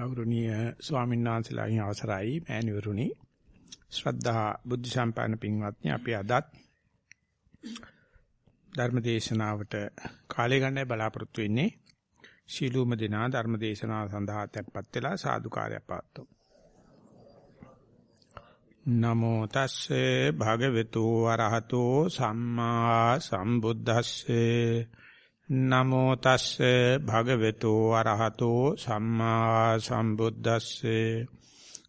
ගෞරවනීය ස්වාමීන් වහන්සේලාගෙන් අවසරයි මෑණිවරුනි. ශ්‍රද්ධා බුද්ධ සම්පන්න පින්වත්නි අපි අදත් ධර්ම දේශනාවට කාලය ගන්නයි බලාපොරොත්තු වෙන්නේ. ශීලූම දිනා ධර්ම දේශනාව සඳහා tempත් වෙලා සාදුකාරය පාත්තු නමෝ තස්සේ භගවතු වරහතෝ සම්මා සම්බුද්දස්සේ. නමෝ තස්සේ භගවතු අරහතෝ සම්මා සම්බුද්දස්සේ.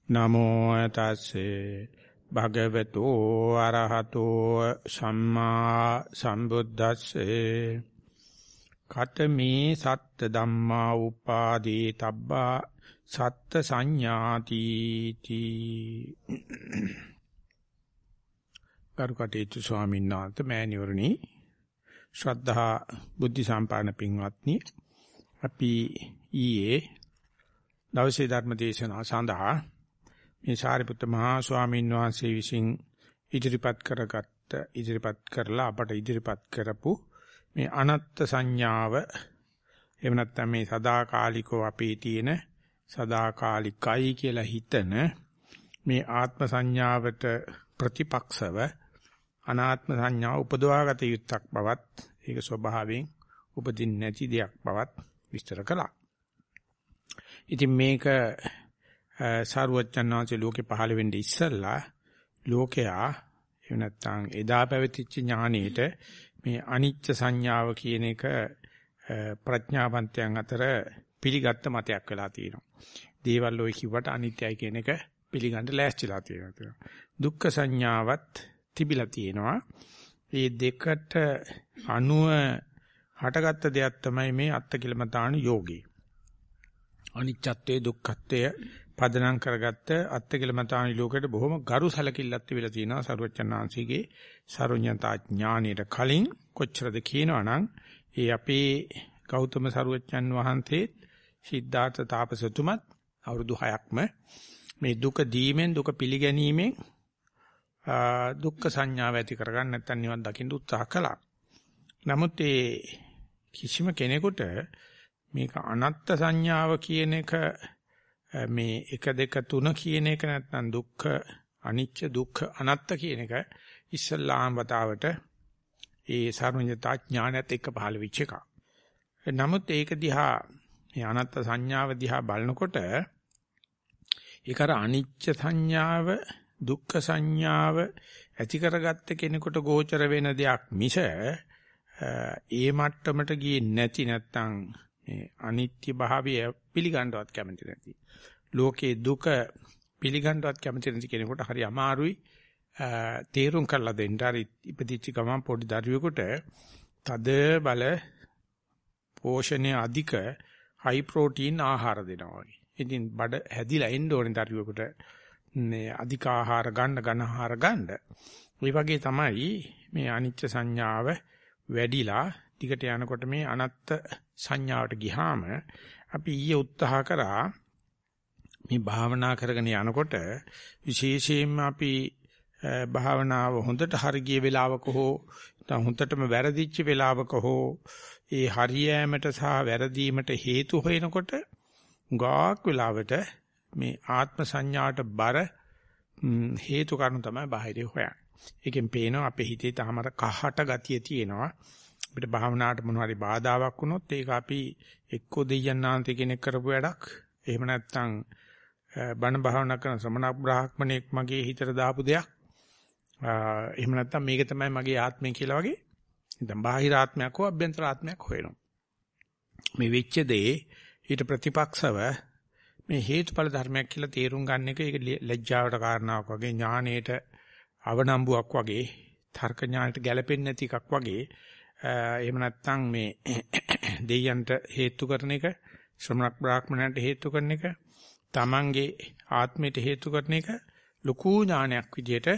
නමෝ තස්සේ භගවතු අරහතෝ සම්මා සම්බුද්දස්සේ. කතමේ සත්ත ධම්මා උපාදී තබ්බා සත්ත සංඥාති තී. කරුකටේතු ස්වාමීන් වහන්සේ මෑණිවරණි ශ්‍රද්ධා බුද්ධ සම්පාදන පින්වත්නි අපි ඊයේ දවසේ ධර්ම දේශනාව සඳහා මේ සාරිපුත්ත මහා ස්වාමීන් වහන්සේ විසින් ඉදිරිපත් කරගත්ත ඉදිරිපත් කරලා අපට ඉදිරිපත් කරපු මේ අනත්ත් සංඥාව එහෙම නැත්නම් මේ සදාකාලිකව අපේ තියෙන සදාකාලිකයි කියලා හිතන මේ ආත්ම සංඥාවට ප්‍රතිපක්ෂව අනාත්ම සංඥාව උපදවාගත යුත්තක් බවත් ඒක ස්වභාවයෙන් උපදින්න නැති දෙයක් බවත් විස්තර කළා. ඉතින් මේක සාරවත්චන්වාංශ ලෝකේ පහළ වෙන්නේ ඉස්සල්ලා ලෝකයා එහෙම නැත්නම් එදා පැවතිච්ච ඥානෙට මේ අනිච්ච සංඥාව කියන එක ප්‍රඥාවන්තයන් අතර පිළිගත්ත මතයක් වෙලා තියෙනවා. දේවල් ඔය කිව්වට අනිත්‍යයි කියන එක පිළිගන්න ලෑස්තිලා තියෙනවා. දුක්ඛ සංඥාවත් තිබිලා තියෙනවා. මේ දෙකට අනුව හටගත්ත දෙයක් තමයි මේ අත්කිලමතාණු යෝගී. අනිච්චත්වයේ දුක්ඛත්වය පදනම් කරගත්ත අත්කිලමතාණු ලෝකෙට බොහොම ගරු සැලකිල්ලක් තිබිලා තියෙනවා සරුවචනාංශිගේ සරුඤ්ඤතා ඥානෙට කලින් කොච්චරද කියනවනම් ඒ අපේ ගෞතම සරුවචන් වහන්සේ සිද්ධාර්ථ තාපසතුමත් අවුරුදු 6ක්ම මේ දුක දීමෙන් දුක පිළිගැනීමෙන් දුක්ඛ සංඥාව ඇති කරගන්න නැත්නම් නිවන් දකින්න උත්සාහ කළා. නමුත් ඒ කිසිම කෙනෙකුට මේක අනත්ත් සංඥාව කියන එක මේ 1 2 3 කියන එක නැත්නම් දුක්ඛ අනිච්ච දුක්ඛ අනත්ත කියන එක ඉස්සල්ලාම වතාවට ඒ සර්වඥතා ඥානයත් එක්ක පහළ වෙච්ච එකක්. නමුත් ඒක දිහා මේ අනත්ත් සංඥාව දිහා බලනකොට ඒක අර අනිච්ච සංඥාව දුක්ඛ සංඥාව ඇති කරගත්ත කෙනෙකුට ගෝචර වෙන දෙයක් මිස ඒ මට්ටමට ගියේ නැති නැත්නම් මේ අනිත්‍ය භාවය පිළිගන්නවත් කැමති නැති. ලෝකේ දුක පිළිගන්නවත් කැමති නැති කෙනෙකුට හරි අමාරුයි තේරුම් කරලා දෙන්න. හරි ඉපදිච්ච ගමන් පොඩි දරුවෙකුට තද බල පෝෂණය අධික හයි ප්‍රෝටීන් ආහාර දෙනවා වගේ. ඉතින් බඩ හැදිලා එන්න ඕනේ දරුවෙකුට මේ අධික ආහාර ගන්න ඝන ආහාර ගන්න. ඒ වගේ තමයි මේ අනිච්ච සංඥාව වැඩිලා ටිකට යනකොට මේ අනත්ත් සංඥාවට ගිහාම අපි ඊයේ උත්සාහ කරා මේ භාවනා කරගෙන යනකොට විශේෂයෙන්ම අපි භාවනාව හොඳට හරිය වෙලාවක හෝ හොඳටම වැරදිච්ච වෙලාවක හෝ ඒ හරියෑමට සහ වැරදීමට හේතු හොයනකොට ගාක් වෙලාවට මේ ආත්ම සංඥාවට බර හේතු කාරණු තමයි බාහිරේ හොයන්නේ. ඒකෙන් පේනවා අපේ හිතේ තාමර කහට ගතිය තියෙනවා. අපිට භාවනාවට මොන හරි බාධාවක් වුණොත් ඒක අපි එක්කෝ දෙයයන්ාන්ති කෙනෙක් කරපු වැඩක්. එහෙම නැත්නම් බණ භාවනා කරන ශ්‍රමණ බ්‍රාහ්මණෙක් මගේ හිතට දාපු දෙයක්. එහෙම නැත්නම් මේක තමයි මගේ ආත්මය කියලා වගේ. නැත්නම් බාහිර ආත්මයක් හෝ අභ්‍යන්තර ආත්මයක් හොයනවා. මේ වෙච්ච දේ ඊට ප්‍රතිපක්ෂව මේ හේතුඵල ධර්මයක් කියලා තේරුම් ගන්න එක ඒක ලැජ්ජාවට කාරණාවක් වගේ ඥානයේට අවනම්බුවක් වගේ තර්ක ඥානයට ගැලපෙන්නේ නැති එකක් වගේ එහෙම නැත්නම් මේ දෙයයන්ට හේතු කරන එක ශ්‍රමණක් බ්‍රාහ්මණයන්ට හේතු කරන එක තමන්ගේ ආත්මයට හේතු කරන එක ලකු ඥානයක් විදියට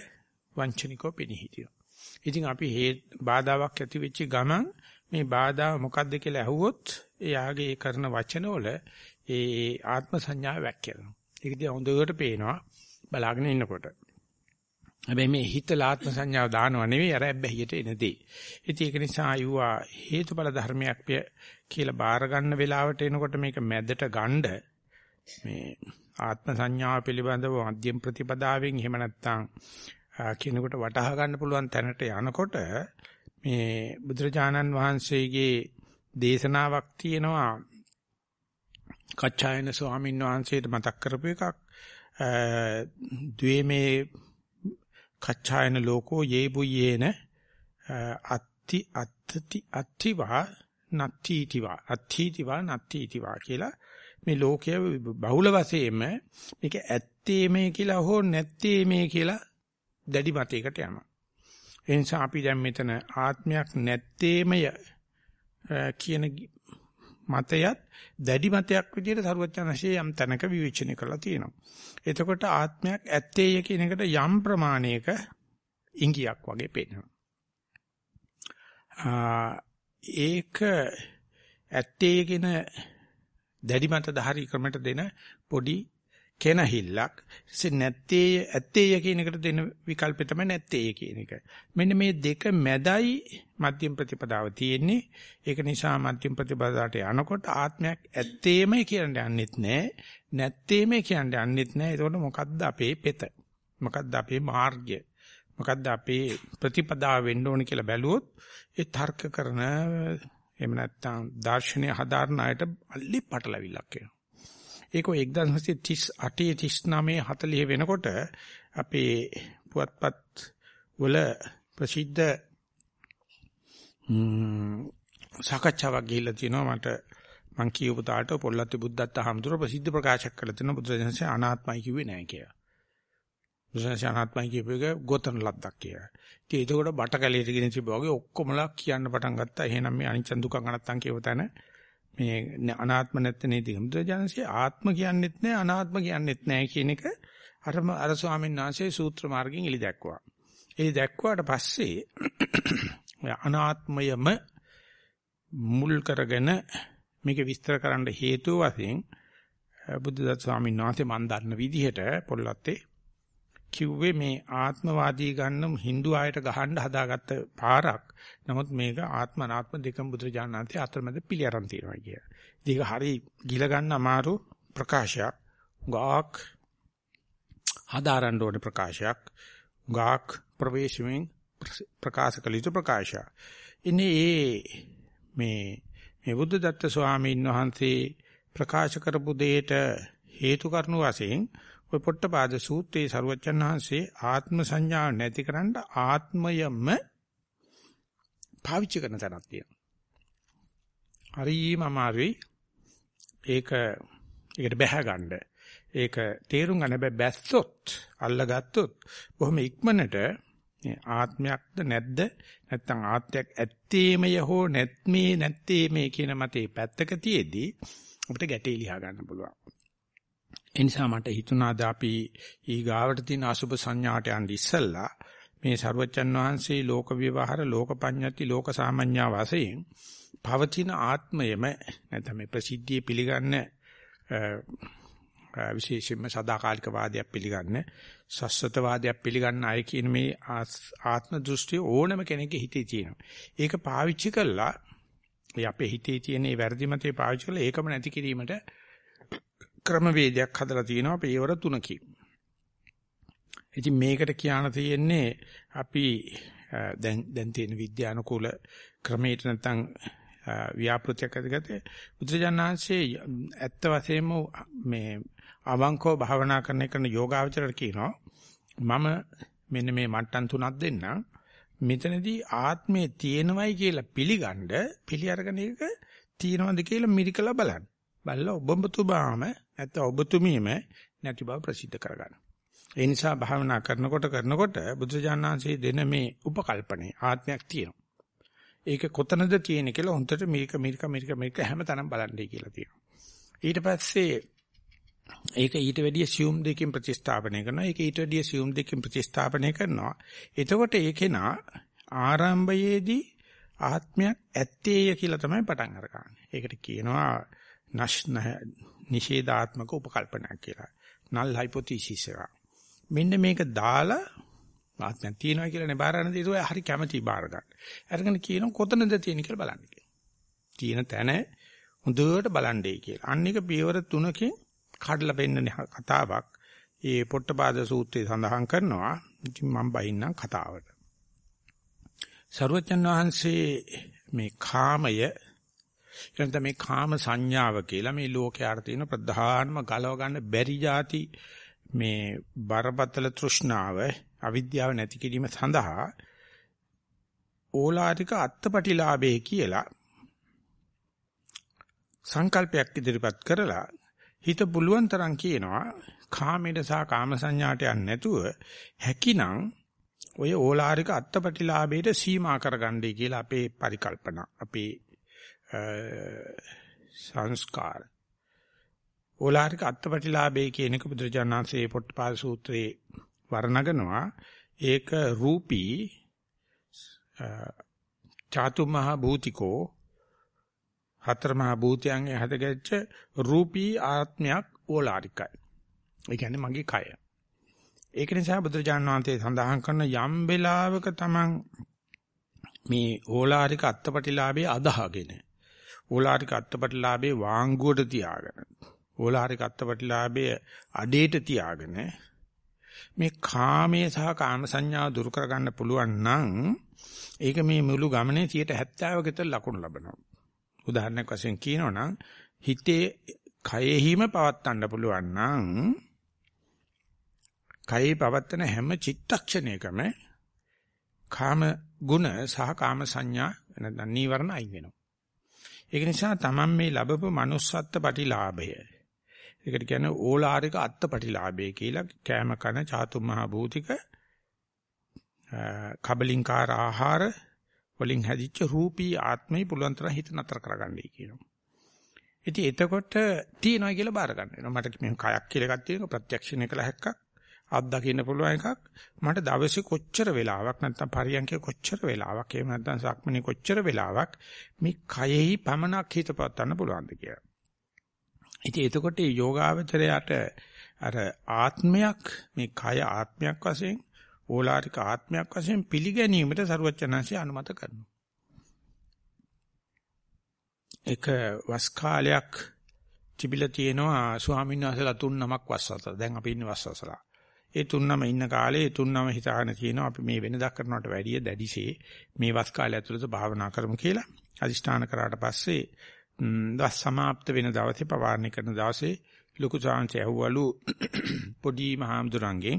වංචනිකව පෙනී හිටිනවා. ඉතින් අපි හේ බාධාවක් ඇති වෙච්ච ගමන් මේ බාධා මොකක්ද කියලා අහුවොත් එයාගේ කරන වචනවල ඒ ආත්ම සංඥාව වැක්කිරනවා. ඒක දිහා හොඳට පේනවා බලාගෙන ඉන්නකොට. හැබැයි මේ හිතලා ආත්ම සංඥාව දානව නෙවෙයි අර ඇබ්බැහියට එන දේ. ඉතින් ඒක නිසා ආයුවා හේතුඵල ධර්මයක් කියලා බාර ගන්න වෙලාවට එනකොට මේක මැදට ගන්න මේ ආත්ම සංඥාව පිළිබඳව මධ්‍යම ප්‍රතිපදාවෙන් එහෙම නැත්නම් කෙනෙකුට වටහා ගන්න පුළුවන් තැනට යනකොට මේ බුදුරජාණන් වහන්සේගේ දේශනාවක් තියෙනවා කච්චායන ස්වාමීන් වහන්සේට මතක් කරපු එකක් ද්වේමේ කච්චායන ලෝකෝ යේ බුයේන අත්ති අත්ති අත්තිවා නත්තිතිවා අත්තිතිවා නත්තිතිවා කියලා මේ ලෝකය බහුල වශයෙන්ම මේක ඇත්තේ මේ කියලා හෝ නැත්තේ මේ කියලා දැඩි මතයකට යනවා. ඒ නිසා අපි දැන් මෙතන ආත්මයක් නැත්තේමය කියන මතයත් දැඩි මතයක් විදිහට සරුවචනශේ යම් තැනක විවේචනය කරලා තියෙනවා. එතකොට ආත්මයක් ඇත්තේය කියන එකට යම් ප්‍රමාණයක ඉංගියක් වගේ පේනවා. ඒක ඇත්තේය කියන දැඩි මත ධාරී ක්‍රමයට දෙන පොඩි කෙනහිල්ලක් ඉතින් නැත්තේ ඇත්තේය කියන එකට දෙන විකල්පය තමයි නැත්තේ කියන එක. මෙන්න මේ දෙක මැදයි මධ්‍යම ප්‍රතිපදාව තියෙන්නේ. ඒක නිසා මධ්‍යම ප්‍රතිපදාවට යනකොට ආත්මයක් ඇත්තේමයි කියන්න යන්නෙත් නැහැ. නැත්තේමයි කියන්න යන්නෙත් නැහැ. ඒතකොට මොකද්ද අපේ පෙත? මොකද්ද අපේ මාර්ගය? මොකද්ද අපේ ප්‍රතිපදාව වෙන්න ඕන කියලා බැලුවොත් ඒ තර්ක කරන එහෙම නැත්නම් දාර්ශනික හදාරන අයට අල්ලි පටලවිල්ලක් වෙනවා. ඒක 1938 39 40 වෙනකොට අපේ පුවත්පත් වල ප්‍රසිද්ධ සාකච්ඡාවක් ගිහිල්ලා තියෙනවා මට මං කියපු තාට පොල්ලත්ති බුද්ධත්ත හම්දුර ප්‍රසිද්ධ ප්‍රකාශයක් කළ තියෙනවා බුදුරජාණන්සේ අනාත්මයි කිව්වේ නැහැ කියලා. බුදුරජාණන්සේ අනාත්මයි කියපු එක ගොතන ලද්දක් කියලා. ඉතින් ඒකෝට බට කැලේට ගෙන තිබ්බා වගේ ඔක්කොමලා කියන්න පටන් ගත්තා. එහෙනම් මේ අනිච්ච දුක්ඛ අනත්තං කියව තැන මේ අනාත්ම නැත්te නේද බුදුරජාණන්සේ ආත්ම කියන්නෙත් නැහැ අනාත්ම කියන්නෙත් නැහැ කියන එක අර අර ස්වාමීන් වහන්සේ සූත්‍ර මාර්ගයෙන් එලි දැක්වුවා. එලි දැක්වාට පස්සේ අනාත්මයම මුල් කරගෙන මේක විස්තර කරන්න හේතුව වශයෙන් බුද්ධදත් ස්වාමීන් වහන්සේ මන් දන්න විදිහට පොල්ලත්තේ කිව්වේ මේ ආත්මවාදී ගන්න Hindu ආයත ගහන්න හදාගත්ත පාරක්. නමුත් මේක ආත්ම අනාත්ම දෙකම බුදුරජාණන්සේ අතරමැද පිළි අරන් තියෙනවා කිය. ඒක හරි ගිල ගන්න අමාරු ප්‍රකාශයක්. ගාක් හදාරන්න ඕනේ ප්‍රකාශයක්. ගාක් ප්‍රවේශයෙන් ප්‍රකාශ කළ යුතු ප්‍රකාශයක්. ඉන්නේ මේ මේ බුද්ධ දත්ත ස්වාමීන් වහන්සේ ප්‍රකාශ කරපු දෙයට හේතු කරනු වශයෙන් ඔය පොට්ටපාද සූත්‍රයේ සරුවච්චන් වහන්සේ ආත්ම සංඥාව නැතිකරන්න ආත්මයම පාවිච්චි කරන තැනක් තියෙනවා. හරිම අමාරුයි. ඒක ඒකට බැහැ ගන්න. ඒක තේරුම් ගන්න බෑ බැස්සොත් අල්ලගත්තොත් බොහොම ඉක්මනට ආත්මයක්ද නැද්ද නැත්නම් ආත්මයක් ඇත්තේමය හෝ නැත්මේ නැත්තේ මේ කියන මතේ පැත්තක තියේදී අපිට ගැටේ ලියා ගන්න පුළුවන්. ඒ නිසා මට හිතුණාද අපි ඊගාවට තියෙන අසුබ සංඥාට යන්න ඉස්සෙල්ලා මේ ਸਰවචන් වහන්සේ ලෝක විවහාර ලෝක පඤ්ඤති ලෝක සාමඤ්ඤා වශයෙන් පවතින ආත්මයම නැත්නම් මේ ප්‍රසිද්ධිය පිළිගන්න විශේෂයෙන්ම සදාකාලික වාදයක් පිළිගන්න සස්සත වාදයක් පිළිගන්න අය කියන මේ ආත්ම දෘෂ්ටිය ඕනම කෙනෙක්ගේ හිතේ තියෙනවා. ඒක පාවිච්චි කළා ඒ අපේ හිතේ තියෙන මේ වැරදි මතේ පාවිච්චි කළා ඒකම නැති කිරීමට ක්‍රමවේදයක් හදලා තියෙනවා පියවර තුනකින්. ඉතින් මේකට කියන්න තියෙන්නේ අපි දැන් දැන් තියෙන විද්‍යානුකූල ක්‍රමයට නැත්නම් ව්‍යාපෘතියක් අධිගතේ බුදුජානනාංශයේ ඇත්ත වශයෙන්ම මේ අවංකව භාවනා කරන කරන යෝගාවචරයට කියනවා මම මෙන්න මේ මට්ටම් තුනක් දෙන්නම් මෙතනදී ආත්මේ තියෙනවයි කියලා පිළිගන්න පිළි අරගෙන ඒක තියෙනවද කියලා මිරිකලා බලන්න. බලලා ඔබතුමාම නැත්නම් ඔබතුමීම නැති බව ප්‍රසිද්ධ කරගන්න. ඒ නිසා භාවනා කරනකොට කරනකොට බුදුජානනාංශයේ දෙන මේ උපකල්පනේ ආත්මයක් තියෙනවා. ඒක කොතනද තියෙන කියලා හොන්දට මේක මේක මේක මේක හැමතැනම බලන්නයි කියලා තියෙනවා. ඊට පස්සේ ඒක ඊට වැඩිය assume දෙකකින් ප්‍රතිස්ථාපනය කරනවා. ඒක ඊට වැඩිය assume දෙකකින් ප්‍රතිස්ථාපනය කරනවා. එතකොට ඒකේනා ආරම්භයේදී ආත්මයක් ඇත්තේය කියලා තමයි පටන් අරගන්නේ. ඒකට කියනවා නෂ්න නිෂේධාත්මක උපකල්පනයක් කියලා. null hypothesis එක. මෙන්න මේක දාලා ආත්මයක් තියෙනවා කියලා නේ බාර ගන්න දේ හරි කැමැති බාර ගන්න. අරගෙන කියන කොතනද තියෙන කියලා බලන්න කියලා. තියෙන තැන හොඳට බලන්නේ කියලා. අන්න එක පියවර තුනකින් කඩලා පෙන්නන කතාවක් ඒ පොට්ටපාද සූත්‍රයේ සඳහන් කරනවා. ඉතින් මම බහින්නම් කතාවට. සරුවචන් වහන්සේ මේ කාමය එනත මේ කාම සංඥාව කියලා මේ ලෝකයට තියෙන ප්‍රධානම ගලව ගන්න බැරි જાති මේ බරපතල තෘෂ්ණාව අවිද්‍යාව නැති කිරීම සඳහා ඕලාරික අත්පටිලාභේ කියලා සංකල්පයක් ඉදිරිපත් කරලා හිත පුළුවන් තරම් කියනවා කාමයට සහ කාම සංඥාට යන්නේ නැතුව හැකිනම් ඔය ඕලාරික අත්පටිලාභයට සීමා කරගන්නයි කියලා අපේ පරිකල්පනා අපේ සංස්කාර ඕලාරික අත්පටිලාභය කියන එක බුදුරජාණන්සේ පොට්ටපාද සූත්‍රයේ වර්ණගනවා ඒක රූපී චාතු මහ භූතිකෝ හතර මහ භූතයන්ගේ හදගැච්ච රූපී ආත්මයක් ඕලාරිකයි. ඒ කියන්නේ මගේ කය. ඒක නිසා බුදුරජාණන් වහන්සේ සඳහන් කරන යම් වෙලාවක තමන් මේ ඕලාරික අත්පටිලාභයේ අදහගෙන ඕලාරික අත්පටිලාභයේ වාංගුවට තියාගෙන ඕලාරික අත්පටිලාභයේ අඩේට තියාගෙන මේ කාමයේ සහ කාම සංඥාව දුරු කරගන්න පුළුවන් නම් ඒක මේ මුළු ගමනේ 70ක විතර ලකුණු ලබනවා. උදාහරණයක් වශයෙන් කියනවනම් හිතේ කයෙහිම පවත්තන්න පුළුවන් නම් කයේ පවත්තන හැම චිත්තක්ෂණයකම කාම ගුණ සහ කාම සංඥා නැත්නම් නීවරණ අයින් වෙනවා. ඒක නිසා තමන් මේ ලැබපු manussත්ත්ව ප්‍රතිලාභය. ඒකට කියන්නේ ඕලාරික අත්පටිලාභය කියලා කෑම කන චාතු මහ භූතික කබලින්කාර ආහාර වලින් හැදිච්ච රූපී ආත්මේ පුළුවන් තරම් හිත නතර කරගන්නයි කියනවා. ඉතින් එතකොට තියනවා කියලා බාර ගන්න වෙනවා. මට මේ කයක් කියලා එකක් තියෙනවා ප්‍රත්‍යක්ෂණය කළ හැක්කක්. අත් දකින්න පුළුවන් එකක්. මට දවසේ කොච්චර වෙලාවක් නැත්නම් පරියන්කේ කොච්චර වෙලාවක් එහෙම නැත්නම් සක්මනේ කොච්චර වෙලාවක් මේ කයෙහි පමනක් හිතපත් ගන්න පුළුවන්ද කියලා. ඉතින් එතකොට මේ යෝගාවචරයට අර ආත්මයක් මේ කය ආත්මයක් වශයෙන් ඕලාරික ආත්මයක් වශයෙන් පිළිගැනීමට සරුවචනanse අනුමත කරනවා. එක වස් කාලයක් තිබිලා තියෙනවා ස්වාමීන් වහන්සේලා තුන් නමක් වස්සතර. දැන් අපි ඉන්නේ වස්සසලා. ඒ තුන් නම ඉන්න කාලේ තුන් නම හිතාගෙන කියනවා අපි මේ වෙනදා කරනවට වැඩිය දැඩිසේ මේ වස් කාලය ඇතුළත භාවනා කරමු කියලා. අදිෂ්ඨාන කරාට පස්සේ දවස් સમાપ્ત වෙන දවසේ පවාරණය කරන දවසේ ලොකු සාංශය ඇහුවලු පොඩි මහාමුදුරන්ගේ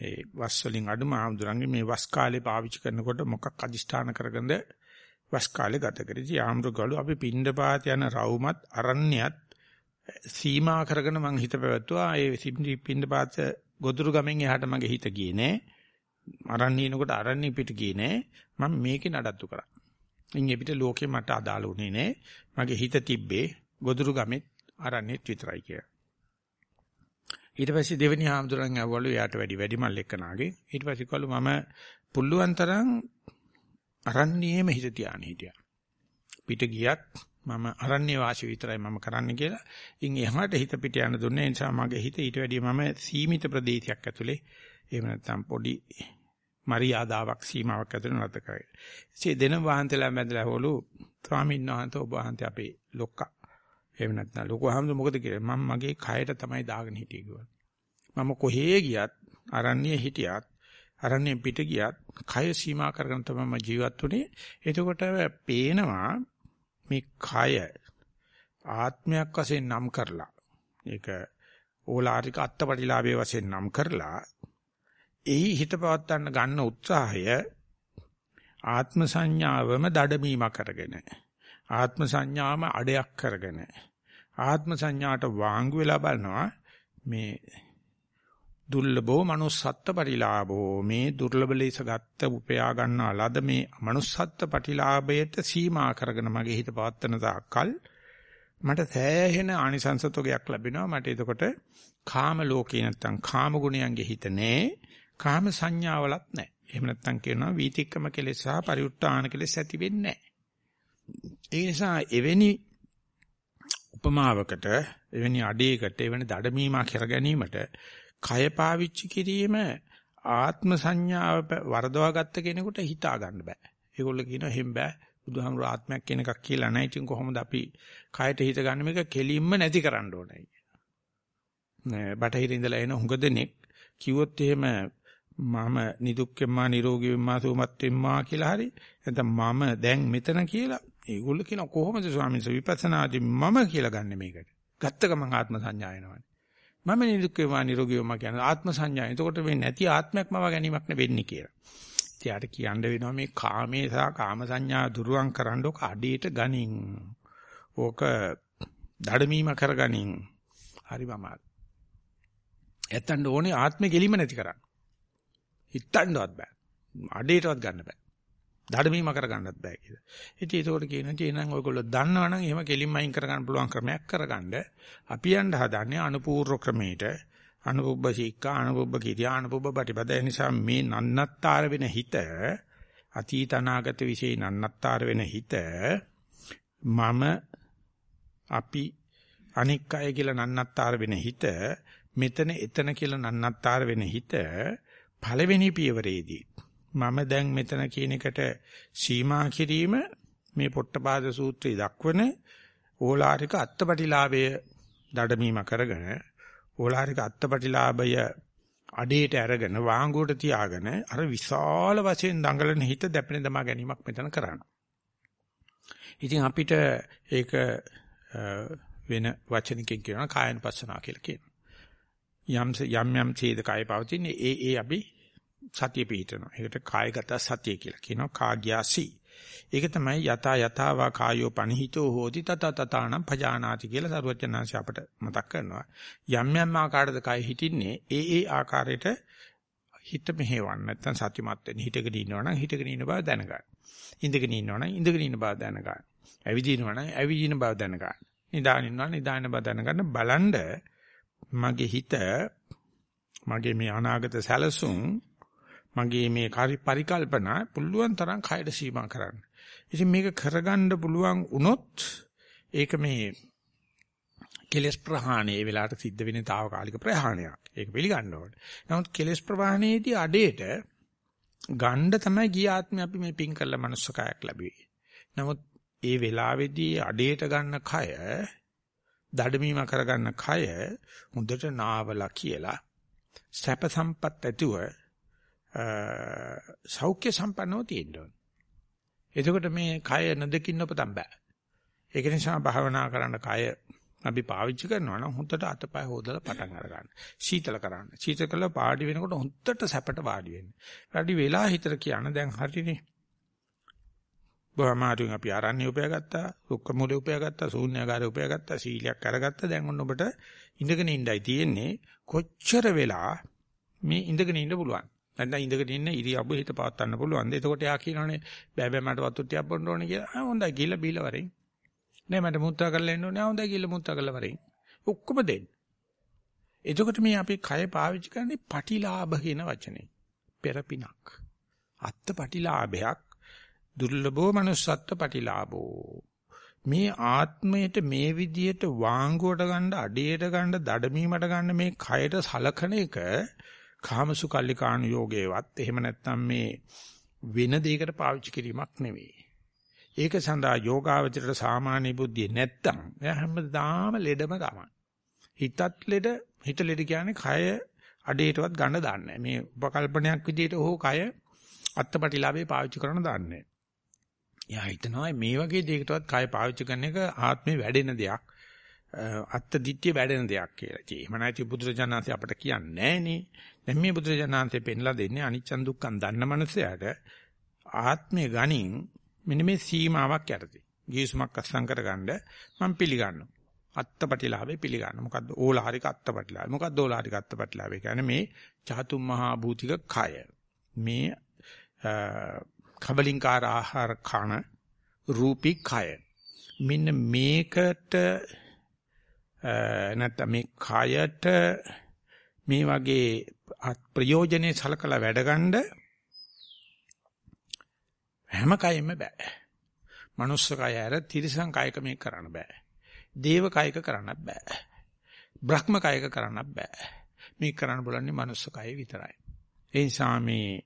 ඒ වස් වලින් අඩුම ආම්දුරන්ගේ මේ වස් කාලේ පාවිච්චි කරනකොට මොකක් අදිෂ්ඨාන කරගෙනද වස් කාලේ ගත කරේ. ආම්රුගලු අපි පින්ඩපාත යන රවුමත් අරණ්‍යත් සීමා කරගෙන මං හිත පැවැත්තුවා. ඒ පින්ඩපාත ගොදුරු ගමෙන් එහාට මගේ හිත ගියේ නෑ. අරණ්‍යනකොට අරණ්‍ය පිට ගියේ නෑ. මම මේකේ නඩත්තු කරා. ඉන් එපිට ලෝකේ මට අදාළ උනේ නෑ. මගේ හිත තිබ්බේ ගොදුරු ගමෙත් අරණ්‍යෙත් විතරයි කියලා. ඊට පස්සේ දෙවෙනි හාමුදුරන් ඇව්වලු යාට වැඩි වැඩිමල් එක්කනාගේ ඊට පස්සේ කළු මම පුල්ලුවන් තරම් අරන්නේම හිත තියාන හිටියා පිට ගියත් මම අරන්නේ වාසි විතරයි මම කරන්න කියලා ඉන් එහාට හිත පිට යන දුන්නේ ඒ නිසා මගේ හිත ඊට වැඩිය මම සීමිත ප්‍රදේශයක් ඇතුලේ එහෙම නැත්නම් පොඩි මරියාදාවක් සීමාවක් ඇතුලේ නැත කරේ. ඉතින් දෙන වහන්තලා මැදලා හොලු ස්වාමීන් වහන්සේ ඔබ වහන්සේ අපේ ලොක්කා එහෙම නැත්නම් ලොකු අහම්ද මොකද කියලා මම මගේ කයට තමයි දාගෙන හිටියේ කිව්වා. මම කොහේ ගියත් අරණ්‍ය හිටියත් අරණ්‍ය පිට ගියත් කය සීමා කරගෙන තමයි මම ජීවත් වුනේ. එතකොට පේනවා මේ කය ආත්මයක් වශයෙන් නම් කරලා ඒක ඕලාරික අත්පටිලාභයේ වශයෙන් නම් කරලා එහි හිත පවත්වන්න ගන්න උත්සාහය ආත්ම සංඥාවම දඩමීම කරගෙන ආත්ම සංඥාම අඩයක් කරගෙන ආත්ම සංඥාට වාංගු වෙලා බලනවා මේ දුර්ලභෝ manussත්ත්ව පරිලාභෝ මේ දුර්ලභ ලෙස ගත්ත උපයා ගන්නා ලද මේ manussත්ත්ව පරිලාභයට සීමා කරගෙන මගේ හිත පවත්තන තාක්කල් මට සෑහෙන ආනිසංසතෝගයක් ලැබෙනවා මට එතකොට කාම ලෝකේ නැත්තම් කාම ගුණයන්ගේ හිත නෑ කාම සංඥාවලත් නෑ එහෙම නැත්තම් කියනවා වීතික්කම කෙලෙස් සහ පරිඋත් ทาน කෙලෙස් ඇති වෙන්නේ නෑ ඒ නිසා එවැනි උපමාවකට එවැනි අඩේකට එවැනි දඩමීමා කර ගැනීමට කය පාවිච්චි කිරීම ආත්ම සංඥාව වරදවා ගත්ත කෙනෙකුට හිතා ගන්න බෑ. ඒගොල්ලෝ කියනවා එහෙම බෑ. බුදුහාමුදුර ආත්මයක් කියන එකක් කියලා නැහැ. ඉතින් කොහොමද අපි කයට හිත ගන්න මේක කෙලින්ම නැති කරන්න ඕනේ. බටහිර ඉඳලා එන හුඟ දෙනෙක් කිව්වොත් එහෙම මම නිදුක්කෙම්මා නිරෝගී වෙම්මා සුවමත් වෙම්මා කියලා හරි නැත්නම් මම දැන් මෙතන කියලා ඒගොල්ලෝ කියන කොහොමද ස්වාමීන් වහන්සේ විපස්සනාදී මම කියලා ගන්න මේකට. ගත්ත ගමන් ආත්ම සංඥා එනවනේ. මම නිදුක්කෙම්මා නිරෝගී වෙම්මා කියන ආත්ම සංඥා. එතකොට මේ නැති ආත්මයක්ම ගැනීමක් නෙවෙන්නේ කියලා. ඉතියාට කියන්න වෙනවා මේ කාමේ සහ කාම සංඥා දුරුවන් කරන්න ඕක අඩේට ගනින්. ඕක දඩමීම කරගනින්. හරි මම. එතන ඕනේ ආත්මෙ කෙලිම නැති කරන්න. හිතන්නවත් බෑ. අඩේටවත් ගන්න බෑ. දඩමීම කරගන්නත් බෑ කියලා. ඉතින් ඒකෝට කියනවා ඉතින් එහෙනම් ඔයගොල්ලෝ දන්නවනම් එහෙම කෙලින්ම අයින් කරගන්න පුළුවන් ක්‍රමයක් කරගන්න. අපි යන්න හදන්නේ අනුපූර්ව ක්‍රමයට. අනුපුබ්බ සීක්කා අනුපුබ්බ කිරියා අනුපුබ්බ පටිපද ඒ නිසා මේ නන්නත්තර වෙන හිත අතීත අනාගත વિશે නන්නත්තර වෙන හිත මම අපි අනික් අය කියලා නන්නත්තර වෙන හිත මෙතන එතන කියලා නන්නත්තර වෙන හිත පළවෙනි පියවරේදී මම දැන් මෙතන කියන එකට සීමා කිරීම මේ පොට්ටපාද සූත්‍රයේ දක්වන ඕලාරික අත්පටිලාභය දඩමීම කරගෙන ඕලාරික අත්පටිලාභය අඩේට අරගෙන වාංගුවට තියාගෙන අර විශාල වශයෙන් දඟලන හිත දැපෙන දමා ගැනීමක් මෙතන කරන්න. ඉතින් අපිට ඒක වෙන වචනකින් කියනවා කායන පස්සනා කියලා කියනවා. යම් යම් යම් ඡේද කාය පවතින ඒ ඒ අපි සතිය පිහිටනවා. ඒකට කායගත සතිය කියලා කියනවා කාග්‍යාසි. ඒක තමයි යතා යතාවා කායෝ පනිහිතෝ හෝති තත තතානම් පජානාති කියලා සරුවචනාංශ අපට මතක් කරනවා. යම් යම් ආකාරයකට කය හිටින්නේ ඒ ඒ ආකාරයට හිත මෙහෙවන්න නැත්නම් සතිමත් වෙන්න හිතගෙන ඉන්නවනම් හිතගෙන ඉන්න බව දැනගන්න. ඉඳගෙන ඉන්නවනම් ඉඳගෙන ඉන්න බව දැනගන්න. ඇවිදිනවනම් ඇවිදින බව දැනගන්න. නිදාගෙන ඉන්නවනම් නිදාගෙන බව දැනගන්න බලන්න මගේ හිත මගේ මේ අනාගත සැලසුම් මගේ මේ පරිකල්පනා පුළුවන් තරම් කයද සීමා කරන්න. ඉතින් මේක කරගන්න පුළුවන් වුණොත් ඒක මේ කෙලස් ප්‍රහාණය ඒ වෙලාවට සිද්ධ වෙන తాවකාලික ප්‍රහාණයක්. ඒක පිළිගන්න ඕනේ. නමුත් කෙලස් ප්‍රහාණයේදී අඩේට ගණ්ඩ තමයි ගිය ආත්මේ අපි මේ පින් කළ මනුස්සකයක් ලැබුවේ. නමුත් ඒ වෙලාවේදී අඩේට ගන්න කය දඩමීම කරගන්න කය හොඳට නාවලා කියලා සැප සම්පත් ඇතුව සෞඛ්‍ය සම්පන්නව තියෙන්න එතකොට මේ කය නොදකින්න ඔපතම් බෑ. ඒක නිසා භාවනා කරන්න කය අපි පාවිච්චි කරනවා නම් හොඳට අතපය හොදලා පටන් අරගන්න. සීතල කරන්න. සීතල කළා පාඩි වෙනකොට හොඳට සැපට වාඩි වෙන්න. වැඩි වෙලා හිතට කියන දැන් හරිනේ බොහොමාරුන් අපි ආරණ්‍ය උපයාගත්තා, රුක්ක මූල උපයාගත්තා, ශූන්‍යagara උපයාගත්තා, සීලයක් අරගත්තා. දැන් ඔන්න ඔබට ඉඳගෙන ඉඳයි තියෙන්නේ. කොච්චර වෙලා මේ ඉඳගෙන ඉන්න පුළුවන්. නැත්නම් ඉඳගෙන ඉන්න ඉරියව්ව හිත පවත්වන්න පුළුවන්ද? එතකොට යා කියනවනේ බෑ බෑ මට වතුර ටිකක් බොන්න ඕනේ කියලා. ආ හොඳයි ගිහලා බීලා වරෙන්. නෑ මට මුත්‍රා කරලා එන්න ඕනේ. ආ හොඳයි ගිහලා මුත්‍රා කරලා වරෙන්. ඔක්කොම දෙන්න. එතකොට මේ අපි කය පාවිච්චි කරන්නේ පටිලාභ කියන වචනේ. පෙරපිනක්. අත්ත පටිලාභයක් දුර්ලභෝ manussත්ත්ව පටිලාභෝ මේ ආත්මයට මේ විදියට වාංගුවට ගන්න අඩේට ගන්න දඩමීමට ගන්න මේ කයට සලකන එක කාමසුකල්ලිකාණු යෝගේවත් එහෙම නැත්නම් මේ වෙන දෙයකට පාවිච්චි කිරීමක් නෙවෙයි. ඒක සඳහා යෝගාවචරයට සාමාන්‍ය බුද්ධිය නැත්තම් එයා හැමදාම ලෙඩම තමයි. හිතත් ලෙඩ හිත ලෙඩ කියන්නේ කය අඩේටවත් ගන්න දාන්නේ මේ උපකල්පනයක් විදිහට හෝ කය අත්පටිලාභේ පාවිච්චි කරන දාන්නේ. එයා හිතනවා මේ වගේ දෙයකටවත් කය පාවිච්චි කරන එක ආත්මේ වැඩෙන දෙයක්. අත්ත දිට්ඨිය වැඩෙන දෙයක් කියලා. ඒ එහෙම නැති බුදුරජාණන්සේ අපට කියන්නේ නෑනේ. දැන් මේ බුදුරජාණන්සේ පෙන්ලා දෙන්නේ අනිච්චන් දුක්ඛන් දන්න මනුස්සයාට ආත්මය ගනින් මෙන්න මේ සීමාවක් යටතේ. ගිවිසුමක් අස්සම් කරගන්න මම පිළිගන්නවා. අත්තපටිලාභේ පිළිගන්න. මොකද්ද? ඕලාරික අත්තපටිලාභය. මොකද්ද ඕලාරික අත්තපටිලාභය? කියන්නේ මේ චාතුම් මහා භූතික කය. මේ කබලින්කාර ආහාර කන රූපී කය. මෙන්න මේකට නැත්නම් මේ කයට මේ වගේ ප්‍රයෝජනේ සලකලා වැඩගන්න හැම කයෙම බෑ. මනුස්ස කය ඇර තිරිසන් කයක මේක කරන්න බෑ. දේව කයක කරන්නත් බෑ. බ්‍රහ්ම කයක කරන්නත් බෑ. මේක කරන්න බලන්නේ මනුස්ස කය විතරයි. ඒ නිසා මේ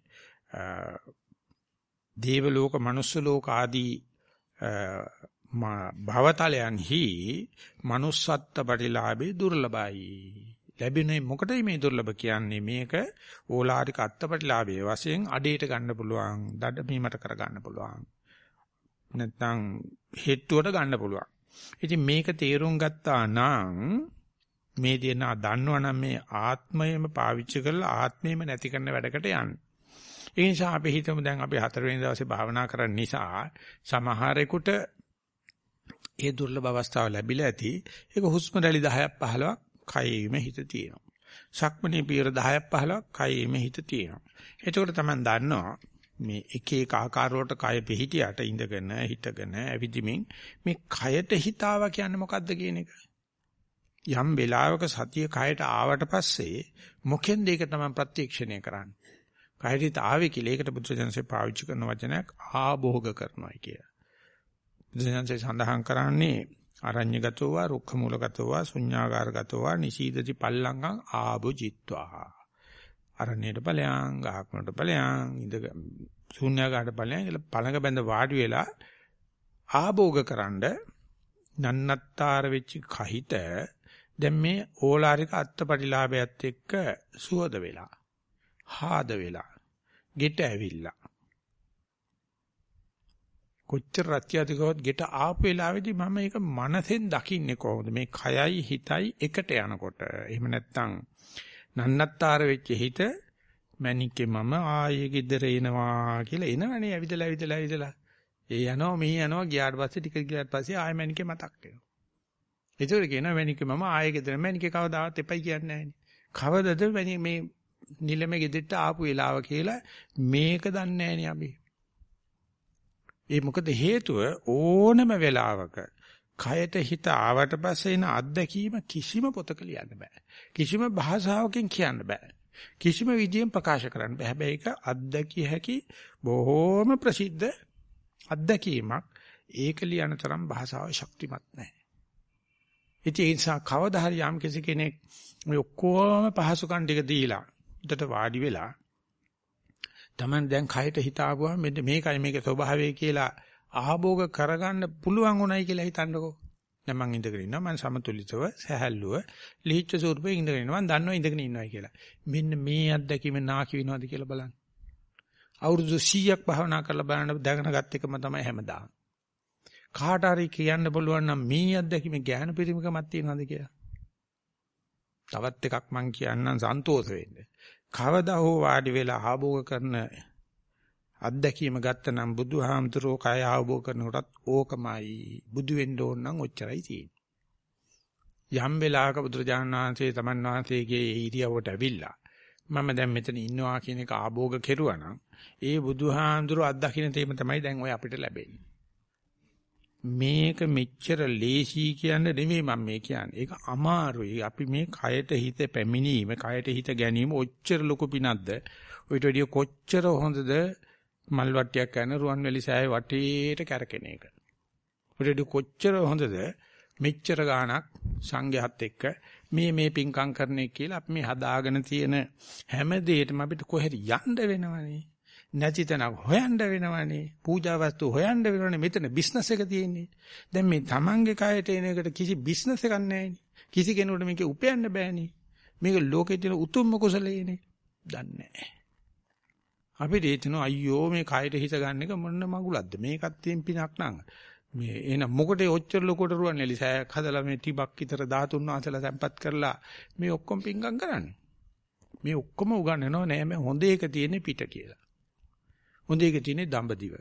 දේව ලෝක, මනුස්ස ලෝක ආදී භවතලයන්හි manussත්ත්ව ප්‍රතිලාභේ දුර්ලභයි. ලැබෙන්නේ මොකටද මේ දුර්ලභ කියන්නේ? මේක ඕලාරික අත්පටිලාභයේ වශයෙන් අඩේට ගන්න පුළුවන් දඩ මීමට කර ගන්න පුළුවන්. නැත්නම් හෙට්ටුවට ගන්න පුළුවන්. ඉතින් මේක තේරුම් ගත්තා නම් මේ දෙන දන්නවනම් මේ ආත්මයම පාවිච්චි කරලා ආත්මයම නැති කරන වැඩකට යන්නේ. ඒ නිසා අපි හිතමු දැන් අපි හතරවෙනි දවසේ භාවනා කරන්න නිසා සමහරෙකුට ඒ දුර්ලභ අවස්ථාව ලැබිලා ඇති. ඒක හුස්ම රැලි 10ක් 15ක් කයෙම හිත තියෙනවා. සක්මණේ පියර 10ක් 15ක් කයෙම හිත තියෙනවා. එතකොට තමයි දන්නවා මේ එක එක ආකාරවලට කය පිහිටියට ඉඳගෙන හිටගෙන ඇවිදිමින් මේ කයට හිතාවා කියන්නේ මොකද්ද කියන එක. යම් වෙලාවක සතිය කයට ආවට පස්සේ මොකෙන්ද ඒක තමයි ප්‍රත්‍යක්ෂණය කරන්නේ. කයරිත ආවේ කියලා ඒකට බුදුසසුනේ පාවිච්චි කරන වචනයක් ආභෝග කරනවා කිය. බුදුසසුනේ සඳහන් කරන්නේ අරඤ්‍යගතෝව රුක්ඛමූලගතෝව ශුඤ්ඤාගාරගතෝව නිශීදති පල්ලංගං ආභුජිත්වා. අරණ්‍යයට ඵලයන් ගහක්නට ඵලයන් ඉඳ ශුඤ්ඤාගාරට ඵලයන් කියලා පළඟ බැඳ වාඩි වෙලා ආභෝගකරනද නන්නත්තර වෙච්ච කහිත දැන් මේ ඕලාරික අත්පටිලාභයත් එක්ක සුවද වෙලා හාද වෙලා ගෙට ඇවිල්ලා. කොච්චර රත්යාතිකවත් ගෙට ආපු වෙලාවේදී මම ඒක මනසෙන් දකින්නේ කොහොමද මේ කයයි හිතයි එකට යනකොට. එහෙම නැත්නම් නන්නත්තර වෙච්ච හිත මැනිකේ මම ආයේ ගෙදර එනවා කියලා එනවනේ ඇවිදලා ඇවිදලා ඇවිදලා. ඒ යනවා මේ යනවා ගියාට පස්සේ ටික ගියාට පස්සේ ආයෙ මැනිකේ මතක් වෙනවා. ඒතකොට කියනවා මැනිකේ මම ආයේ ගෙදර මැනිකේ කවදාවත් එපයි කියන්නේ නැහැනේ. කවදද මේ නිලමේ ගෙදෙට්ට ආපු වෙලාව කියලා මේක දන්නේ නැහනේ අපි. ඒ මොකද හේතුව ඕනම වෙලාවක කයට හිත ආවට පස්සේ එන අත්දැකීම කිසිම පොතක ලියන්න බෑ. කිසිම භාෂාවකින් කියන්න බෑ. කිසිම විදියෙන් ප්‍රකාශ කරන්න බෑ. හැබැයි ඒක අත්දැකිය හැකි බොහෝම ප්‍රසිද්ධ අත්දැකීමක්. ඒක ලියන තරම් භාෂාව ශක්තිමත් නැහැ. ඉතින් ඒ නිසා කවදා හරි යම් කෙනෙක් මේ ඔක්කොම පහසුකම් ටික දීලා උඩට වාඩි වෙලා Taman දැන් කයට හිත ආවම මෙන්න මේකයි මේකේ ස්වභාවය කියලා ආභෝග කරගන්න පුළුවන් උනායි කියලා හිතන්නකෝ. දැන් මං ඉඳගෙන ඉන්නවා මං සමතුලිතව සහැල්ලුව ලිහිච්ච ස්වරූපේ ඉඳගෙන ඉන්නවා මං දන්නවා ඉඳගෙන ඉන්නවා කියලා. මෙන්න මේ අත්දැකීම නාකි වෙනවද කියලා බලන්න. අවුරුදු 100ක් භාවනා කරලා බලන්න දැකන ගත් එකම තමයි හැමදාම. කාට හරි කියන්න පුළුවන් නම් මේ අත්දැකීම ඥාන පරිමකමක් තියෙනවද කියලා. තවත් එකක් මං කියන්නම් සන්තෝෂ වෙන්න. කවදා හෝ වාඩි වෙලා ආභෝග කරන අත්දැකීම ගත්තනම් බුදුහාමුදුරෝ කය ආභෝග කරනකොටත් ඕකමයි. බුදු වෙන්න ඕන නම් ඔච්චරයි තියෙන්නේ. යම් වෙලාවක බුදුරජාණන් වහන්සේ තමන් වහන්සේගේ ඉරියව්වට ඇවිල්ලා මම දැන් මෙතන ඉන්නවා කියන එක ආභෝග කෙරුවා නම් ඒ බුදුහාමුදුරෝ අත්දකින්න තේම තමයි දැන් ඔය අපිට ලැබෙන්නේ. මේක මෙච්චර ලේසි කියන්න නෙමෙයි මම මේ කියන්නේ. ඒක අමාරුයි. අපි මේ කයට හිත පැමිණීම, කයට හිත ගැනීම ඔච්චර ලොකු පිනක්ද? ඔයිට වැඩිය කොච්චර හොඳද මල් වට්ටියක් යන රුවන්වැලි සෑය වටේට කැරකෙන එක. ඔයිට කොච්චර හොඳද මෙච්චර ගාණක් සංඝයාත් එක්ක මේ මේ පිංකම් කරන්නේ කියලා අපි මේ හදාගෙන තියෙන හැම දෙයකම අපිට කොහෙද යන්න වෙනවනේ. නැති තැනක් හොයන්න වෙනවනේ. පූජා වස්තු හොයන්න වෙනවනේ. මෙතන බිස්නස් එක තියෙන්නේ. දැන් මේ Tamange කයට එන එකට කිසි බිස්නස් එකක් නැහැනේ. කිසි කෙනෙකුට මේක උපයන්න බෑනේ. මේක ලෝකේ තියෙන උතුම්ම කුසලයේනේ. දන්නේ නැහැ. අපිට හිතෙනවා අයියෝ මේ කයට හිත ගන්න එක මොන මගුලක්ද මේකත් තියෙන පිනක් නං මේ එන මොකටේ ඔච්චර ලොකොට රුවන් එලිසයක් හදලා මේ ටිබක් විතර 13 වාසලා තැම්පත් කරලා මේ ඔක්කොම පිංගම් කරන්නේ මේ ඔක්කොම උගන්වනව නෑ මේ හොඳ එක තියෙන්නේ පිට කියලා හොඳ එක තියෙන්නේ දඹදිව.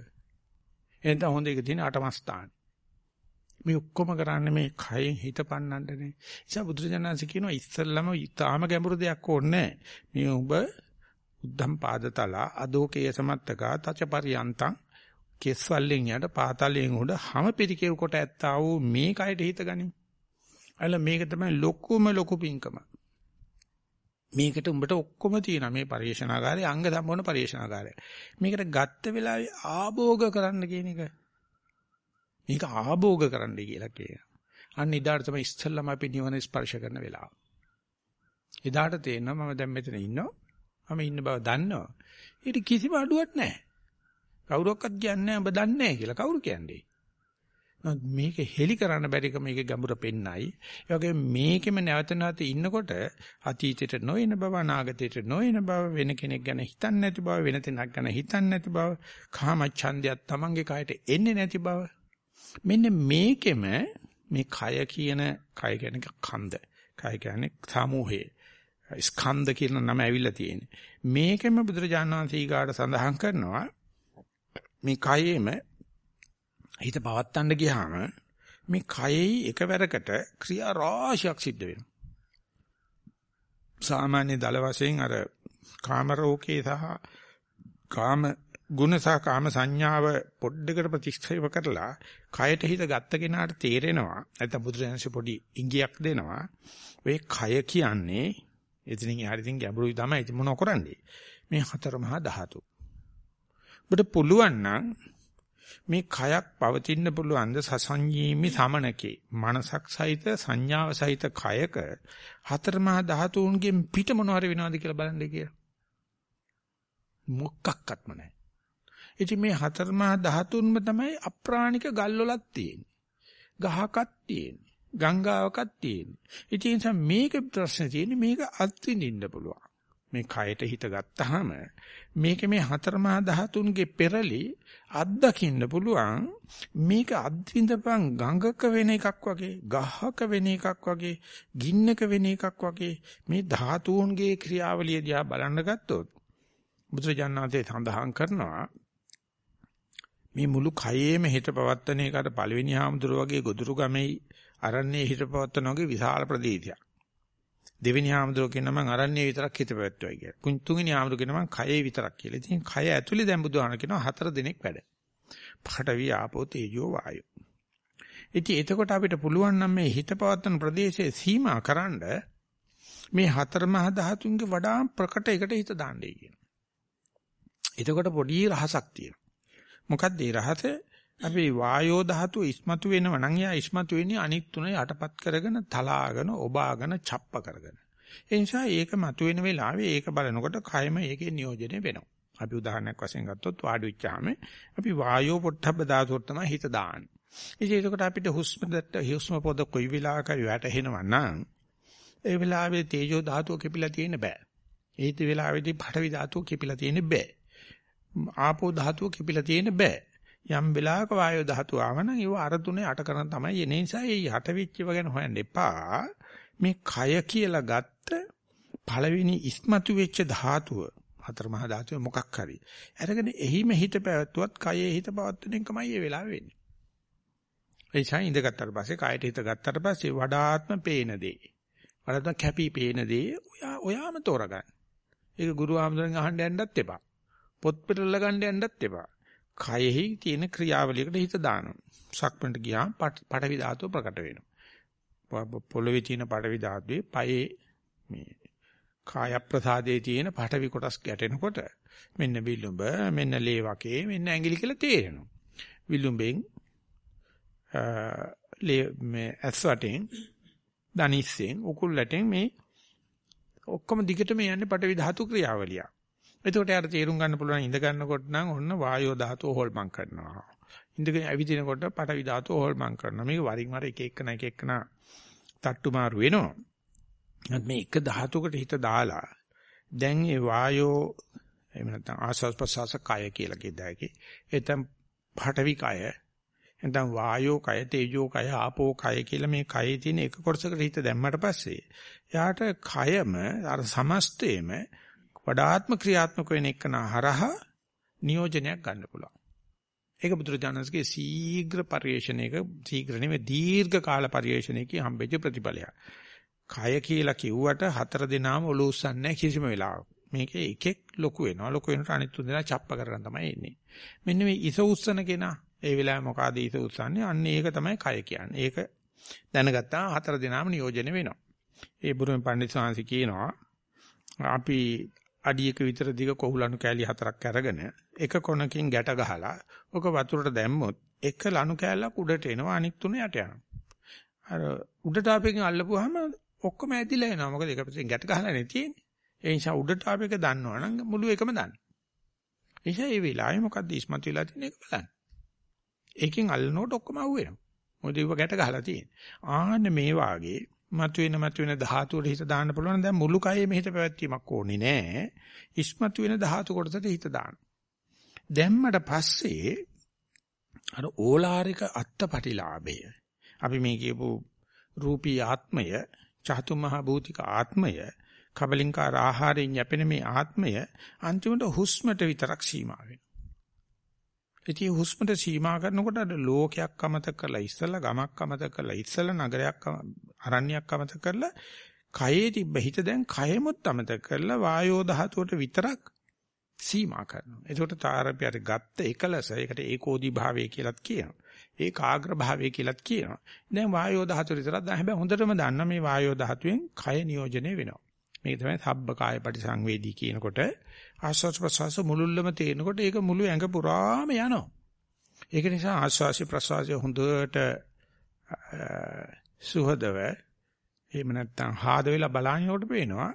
එතන හොඳ එක තියෙන්නේ අටමස්ථාන. මේ ඔක්කොම කරන්නේ මේ කයෙන් හිත පන්නන්නනේ. නිසා බුදුරජාණන්සේ කියනවා ඉස්සල්ලාම ඊටාම ගැඹුරු දෙයක් ඕනේ මේ ඔබ උද්ධම් පාදතල අදෝකේ සමත්තකා තචපරියන්තං කෙස්වල්ලෙන් යට පාතලයෙන් උඩ හැම පිරිකේ කොට ඇත්තා වූ මේ කයට හිත ගනිමු. අල මේක තමයි ලොකුම ලොකු පිංකම. මේකට උඹට ඔක්කොම තියෙනවා මේ පරිේශනාගාරයේ අංග සම්පූර්ණ පරිේශනාගාරය. මේකට ගත්ත වෙලාවේ ආභෝග කරන්න කියන එක. මේක ආභෝග කරන්න කියලා කියනවා. අන්න ඉදාට තමයි ඉස්සල්ලාම අපි නිවන ස්පර්ශ කරන වෙලාව. එදාට තේරෙනවා මම දැන් මෙතන ඉන්නවා. මම ඉන්න බව දන්නවා. ඊට කිසිම අඩුවක් නැහැ. කවුරක්වත් කියන්නේ නැහැ ඔබ දන්නේ නැහැ කියලා කවුරු කියන්නේ? මේක හෙලි කරන්න බැරික මේකේ ගැඹුර පෙන්නයි. ඒ වගේ මේකෙම නැවත නැවත ඉන්නකොට අතීතයට නොයන බව අනාගතයට නොයන බව වෙන කෙනෙක් ගැන හිතන්නේ නැති බව වෙන තැනක් ගැන හිතන්නේ නැති බව කාමච්ඡන්දයක් Tamange කයට එන්නේ නැති බව. මෙන්න මේකෙම මේ කය කියන කය කියන්නේ කන්ද. කය කියන්නේ සමූහේ ස්කන්ධ කියන නම ඇවිල්ලා තියෙන්නේ. මේකෙම බුදුරජාණන් වහන්සේ ඊගාට සඳහන් කරනවා මේ කයෙම හිත පවත්තන්න ගියාම මේ කයෙහි එකවරකට ක්‍රියා රාශියක් සිද්ධ වෙනවා. සාමාන්‍ය දල වශයෙන් අර කාම රෝකේ සහ කාම ගුණ සහ කාම සංඥාව පොඩ්ඩකට ප්‍රතික්ෂේප කරලා කයට හිත ගත්ත කෙනාට තේරෙනවා නැත්නම් බුදුරජාණන්සේ පොඩි ඉඟියක් දෙනවා. ඔය කය කියන්නේ එතනින් එහාට ඉතින් ගැඹුරුයි තමයි ඉතින් මොනව කරන්නේ? මේ හතර මහා ධාතු. ඔබට පුළුවන් නම් මේ කයක් පවතින්න පුළුවන් ද සසංජීමි සමනකේ. මනසක් සහිත සංඥාව සහිත කයක හතර මහා ධාතුන්ගෙන් පිට මොනවාරි වෙනවද කියලා බලන්න කියලා. මොකක්වත්ම නැහැ. ඉතින් මේ හතර මහා ධාතුන්ම තමයි අප්‍රාණික ගල්වලක් තියෙන්නේ. ගහකක් තියෙන්නේ. ගංගාවකක් තියෙන්නේ. ඉතින් මේක ප්‍රශ්නේ තියෙන්නේ මේක අත්විඳින්න පුළුවන්. මේ කයට හිත ගත්තාම මේක මේ හතර මහා ධාතුන්ගේ පෙරලි අත්දකින්න පුළුවන්. මේක අත්විඳපන් ගඟක වෙන එකක් වගේ ගහක වෙන එකක් වගේ ගින්නක වෙන එකක් වගේ මේ ධාතුන්ගේ ක්‍රියාවලිය දිහා බලන්න ගත්තොත් බුදුරජාණන්සේ සඳහන් කරනවා මේ මුළු කයේම හිත පවත්තන එකට පළවෙනි හාමුදුරුවෝ වගේ ගොදුරු ගමේ අරන්නේ හිත පවත්තන වගේ විශාල ප්‍රදේශයක් දෙවෙනි ආමඳුර කියන මම අරන්නේ විතරක් හිත පැවැත්වුවයි කියලා. තුන්වෙනි ආමඳුර කියන මම කයේ විතරක් කියලා. ඉතින් කය ඇතුලේ දැන් බුදුහාම කියනවා හතර දිනක් වැඩ. පඨවි ආපෝ තේජෝ වායෝ. ඉතින් එතකොට අපිට පුළුවන් නම් මේ හිත පවත්තන ප්‍රදේශයේ සීමා කරන්න මේ හතර මහ ධාතුන්ගේ වඩා ප්‍රකට එකට හිත දාන්නයි කියන. එතකොට පොඩි රහසක් තියෙනවා. මොකක්ද ඒ රහස? අපි වායෝ ධාතුව ඉස්මතු වෙනව නම් එයා ඉස්මතු වෙන්නේ අනික් තුන යටපත් කරගෙන තලාගෙන ඔබාගෙන ڇප්ප කරගෙන. ඒ නිසා ඒක මතුවෙන වෙලාවේ ඒක බලනකොට කයම ඒකේ නියෝජනය වෙනවා. අපි උදාහරණයක් වශයෙන් ගත්තොත් වාඩි වෙච්චාම අපි වායෝ පොට්ටබ්බ ධාතුවට තමයි හිත දාන්නේ. ඉතින් ඒකට අපිට හුස්ම දැත්ත හුස්ම පොද කොයි වෙලාවක වැටෙනවා නම් ඒ වෙලාවේ තේජෝ ධාතුව කිපිලා තියෙන්න බෑ. ඒත් වෙලාවේදී පඨවි ධාතුව කිපිලා තියෙන්න බෑ. ආපෝ ධාතුව කිපිලා තියෙන්න බෑ. යම් වෙලාවක වායෝ ධාතු ආවනම් ඒව අර තුනේ අට කරන තමයි. එනේ නිසා ඒ යට වෙච්චව ගැන හොයන්න එපා. මේ කය කියලා ගත්ත පළවෙනි ඉස්මතු වෙච්ච ධාතුව හතර මහා ධාතුව මොකක් හරි. අරගෙන එහිම හිත පැවැත්වුවත් කයේ හිත පවත්වන එකමයි ඒ වෙලාව වෙන්නේ. ඒ ඡායි ඉඳගත්තට පස්සේ කයට හිත ගත්තට පස්සේ වඩාත්ම පේන දේ. වඩාත්ම කැපි පේන දේ ඔයා ඔයාම තෝරගන්න. ඒක ගුරු ආමඳුරෙන් අහන්න යන්නත් එපා. පොත් පිටල ගන්න යන්නත් එපා. කයෙහි තියෙන ක්‍රියාවලියකට හිත දානවා. සක්මණට ගියාම පටවි ධාතුව ප්‍රකට වෙනවා. පොළවේ තියෙන පටවි ධාතුවේ පයේ මේ කාය ප්‍රසාදයේ තියෙන පටවි කොටස් ගැටෙනකොට මෙන්න විලුඹ මෙන්න ලේ වකේ මෙන්න ඇඟිලි කියලා තේරෙනවා. විලුඹෙන් ලේ මේ ඇස් වටෙන් දනිස්සෙන් උකුල් වටෙන් මේ ඔක්කොම දිගටම යන්නේ පටවි ධාතු ක්‍රියාවලිය. එතකොට යාට තේරුම් ගන්න පුළුවන් ඉඳ ගන්නකොට නම් ඔන්න වායෝ ධාතුව හොල්මන් කරනවා. ඉඳගෙන ඇවිදිනකොට පඨවි ධාතුව හොල්මන් කරනවා. මේක වරින් වර එක එකන එක එකන තට්ටු මාරු වෙනවා. මේ එක ධාතුවකට හිත දාලා දැන් ඒ වායෝ එහෙම නැත්නම් ආස්වාස් ප්‍රසවාස කය කියලා කියදාකි. එතෙන් පඨවි කය නැත්නම් වායෝ කය තේජෝ කය ආපෝ කය කියලා මේ කයේ තියෙන එක කොටසකට හිත දැම්මට පස්සේ එයාට කයම අර සමස්තයේම වඩාත්ම ක්‍රියාත්මක වෙන එකන හරහා නියෝජනයක් ගන්න පුළුවන්. ඒක බුදුරජාණන්සේගේ ශීඝ්‍ර පරිශ්‍රණයක ශීඝ්‍ර නෙමෙයි දීර්ඝ කාල පරිශ්‍රණයකින් හම්බෙච්ච ප්‍රතිඵලයක්. කය කියලා කිව්වට හතර දිනාම ඔලුස්සන්නේ කිසිම වෙලාවක. මේකේ එකෙක් ලොකු වෙනවා. ලොකු වෙනට අනිත් තුන් දෙනා ڇප්ප කරගෙන තමයි එන්නේ. මෙන්න මේ ඉස උස්සන කෙනා ඒ වෙලාවේ මොකಾದ ඉස උස්සන්නේ? අන්න ඒක තමයි කය කියන්නේ. ඒක දැනගත්තා හතර දිනාම නියෝජනය වෙනවා. ඒ බුරුමේ පණ්ඩිත සාංශි කියනවා අපි අඩියක විතර දිග කොහුලණු කෑලි හතරක් අරගෙන එක කොනකින් ගැට ගහලා ඔක වතුරට දැම්මොත් එක ලණු කෑල්ලක් උඩට එනවා අනික් තුන යට යනවා. අර උඩට ආපෙකින් අල්ලපුවාම ඔක්කොම ඇදිලා එනවා. මොකද ඒක පිටින් ගැට ගහලා නේ තියෙන්නේ. ඒ නිසා උඩට ආපෙක දන්නවනම් මුළු එකම දන්න. එيشා මේ වෙලාවේ මොකද්ද ඉස්මතු වෙලා තියෙන එක බලන්න. ඒකෙන් අල්ලනකොට ඔක්කොම අහුවෙනවා. මොකද ඒව ගැට ගහලා තියෙන්නේ. ආන්න මේ වාගේ මතුවෙන මතුවෙන ධාතු වල හිත දාන්න පුළුවන් දැන් මුළු කයෙම හිත පැවැත්වීමක් ඕනේ නෑ. ඉස්මතු වෙන ධාතු කොටසට හිත දාන්න. දැම්මට පස්සේ අර ඕලාරික අත්පටිලාභය අපි මේ කියපු රූපී ආත්මය චතුමහ භූතික ආත්මය කබලින්කාර ආහාරයෙන් යැපෙන මේ ආත්මය අන්තිමට හුස්මට විතරක් සීමා වෙනවා. ඉතින් හුස්මට සීමා කරනකොට අර ලෝකයක් අමතක කරලා ඉස්සලා ගමක් අමතක කරලා ඉස්සලා නගරයක් අරණ්‍යයක් අමතක කරලා කයේ තිබ්බ හිත දැන් කයෙමුත් අමතක කරලා වායෝ ධාතුවට විතරක් සීමා කරනවා. ඒකට තාරපියට ගත්ත එකලස ඒකට ඒකෝදි භාවය කියලාත් කියනවා. ඒකාග්‍ර භාවය කියලාත් කියනවා. දැන් වායෝ ධාතුව විතරක් දැන් හැබැයි හොඳටම දන්න මේ වායෝ ධාතුවෙන් කය නියෝජනය වෙනවා. මේක තමයි සබ්බ කාය පරිසංවේදී කියනකොට ආස්වාස් ප්‍රසවාස මුලුල්ලම තේනකොට ඒක මුළු ඇඟ පුරාම යනවා. ඒක නිසා ආස්වාසි ප්‍රසවාසය හොඳට සුහදව එහෙම නැත්නම් හාද වෙලා බලනකොට පේනවා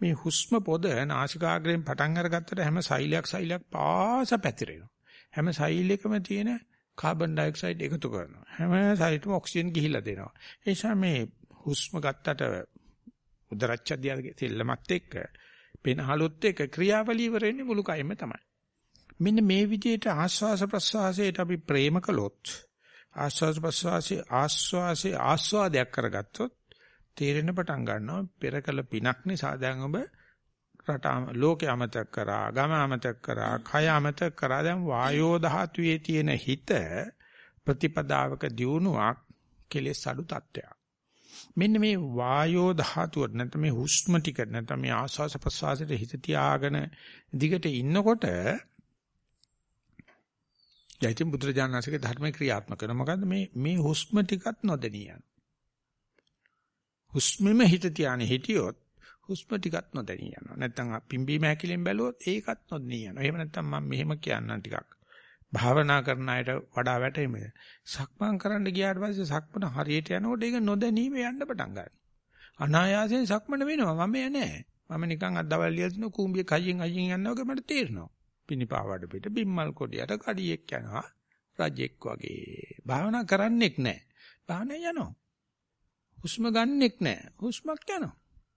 මේ හුස්ම පොද නාසිකාග්‍රයෙන් පටන් අරගත්තට හැම සෛලයක් සෛලයක් පාස පැතිරෙනවා. හැම සෛලයකම තියෙන කාබන් ඩයොක්සයිඩ් එකතු කරනවා. හැම සෛලෙටම ඔක්සිජන් ගිහිලා දෙනවා. ඒ නිසා මේ හුස්ම ගත්තට උදරච්ඡදියාගේ තෙල්ලමත් එක්ක පෙනහලොත් එක්ක ක්‍රියාවලිය ඉවර වෙන්නේ මුළු කයෙම තමයි. මෙන්න මේ විදිහට ආස්වාස ප්‍රස්වාසයට අපි ප්‍රේම කළොත් ආස්වාස ප්‍රස්වාසයේ ආස්වාසේ ආස්වාදයක් කරගත්තොත් තේරෙන පටන් ගන්නවා පෙරකල පිනක් නිසා දැන් ඔබ රට ලෝකේ අමතක කරා ගම අමතක කරා කය අමතක කරා දැන් වායෝ ධාතුවේ තියෙන හිත ප්‍රතිපදාවක දියුණුවක් කෙලෙස් අඩු තත්ත්වයක් මෙන්න මේ වායෝ ධාතුව නැත්නම් මේ හුස්ම ටික නැත්නම් මේ ආස්වාස ප්‍රස්වාසයේ හිත තියාගෙන දිගට ඉන්නකොට යයිතින් බුදුරජාණන්සේගේ ධර්ම ක්‍රියාත්මක කරන මොකද්ද? මේ මේ හුස්ම ටිකත් නොදෙනිය යන හුස්මෙම හිත තියානේ හිටියොත් හුස්ම ටිකත් නොදෙනිය යනවා නැත්නම් පිම්බීම හැකිලෙන් බැලුවොත් ඒකත් නොදෙනිය යනවා එහෙම නැත්නම් මම මෙහෙම කියන්නම් ටිකක්. භාවනා කරන අයට වඩා වැටෙමද. සක්මන් කරන්න ගියාට පස්සේ සක්මන හරියට යනකොට ඒක නොදැනීම යන්න පටන් ගන්නවා. අනායාසයෙන් සක්මන වෙනවා මම යන්නේ මම නිකන් අත් දවල් ලියලා තිනු කූඹිය කයින් අයින් යනවා වගේ මට තේරෙනවා. පිනිපාවඩ පිට බිම්මල් කොඩියට කඩියෙක් යනවා. රජෙක් වගේ. භාවනා කරන්නෙක් නැහැ. භාවනා යනවා. හුස්ම ගන්නෙක් නැහැ. හුස්මක් යනවා.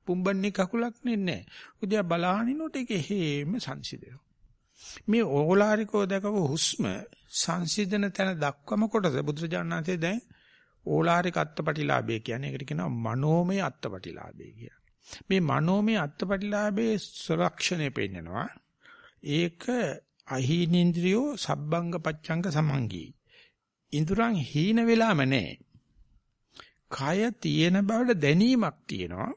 පුම්බන්නේ කකුලක් නෙන්නේ. උදේ බලහනිනොට ඒක හේම සංසිඳෙනවා. මේ ඕලාරිකෝ දකව හුස්ම සංසිඳන තැන දක්වම කොටස බුදුරජාණන්සේ දැන් ඕලාරික අත්පටිලාභය කියන්නේ ඒකට කියනවා මනෝමය අත්පටිලාභය කියලා. මේ මනෝමය අත්පටිලාභයේ සුරක්ෂණය පෙන්නනවා. ඒක අහීනින්ද්‍රියෝ සබ්බංග පච්ඡංග සමංගී. ඉඳුරන් හීන වෙලාම නැහැ. කය තියෙන බවට දැනීමක් තියෙනවා.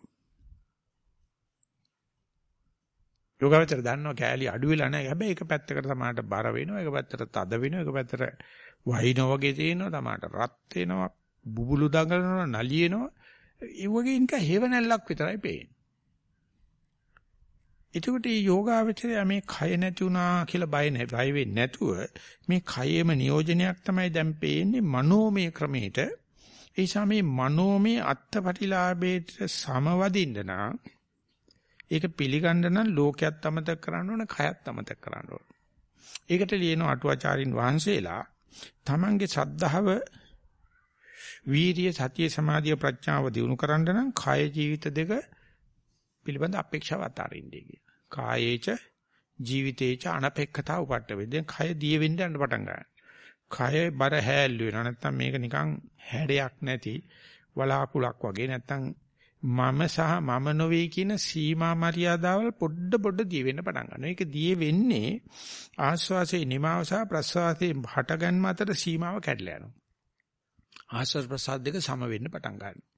යෝගාවචර දන්නවා කෑලි අඩු වෙලා නැහැ. හැබැයි එක පැත්තකට සමානට බර වෙනවා, එක පැත්තට තද වෙනවා, එක පැත්තට වහිනා වගේ තියෙනවා, සමානට රත් වෙනවා, බුබුලු දඟලනවා, නලියනවා. ඒ වගේ නිකන් හේව නැල්ලක් විතරයි පේන්නේ. එතකොට මේ යෝගාවචරය මේ කය නැති වුණා කියලා බය නැහැ. බය වෙන්නේ නැතුව මේ කයෙම නියෝජනයක් තමයි දැන් පේන්නේ මනෝමය ක්‍රමයට. ඒ නිසා මේ මනෝමය අත්පටිලාභයට සමවදින්න නම් ඒක පිළිගන්න නම් ලෝකයක් අමතක කරන්න ඕන, කයත් අමතක කරන්න ඕන. ඒකට ලියන අටුවාචාරින් වහන්සේලා තමන්ගේ ශ්‍රද්ධාව වීරිය සතිය සමාධිය ප්‍රඥාව දිනු කරන්න නම් කය ජීවිත දෙක පිළිබඳ අපේක්ෂාව අතාරින්නේ කියන. කායේච ජීවිතේච අනපේක්ෂතා උපට්ඨ වේ. දැන් කය දිය වෙන්න යන පටන් ගන්නවා. කය බර හැල්ලු වෙනවා. නැත්තම් මේක නිකන් හැඩයක් නැති වලාකුලක් වගේ නැත්තම් මම සහ මම නොවේ කියන සීමා මරියාදාවල් පොඩ පොඩ දී වෙන්න පටන් ගන්නවා. ඒක දී වෙන්නේ ආස්වාසේ නිමාව සහ ප්‍රස්වාසයේ හටගන්ම අතර සීමාව කැඩලා යනවා. ආස්වාස් ප්‍රසාද දෙක සම වෙන්න පටන් ගන්නවා.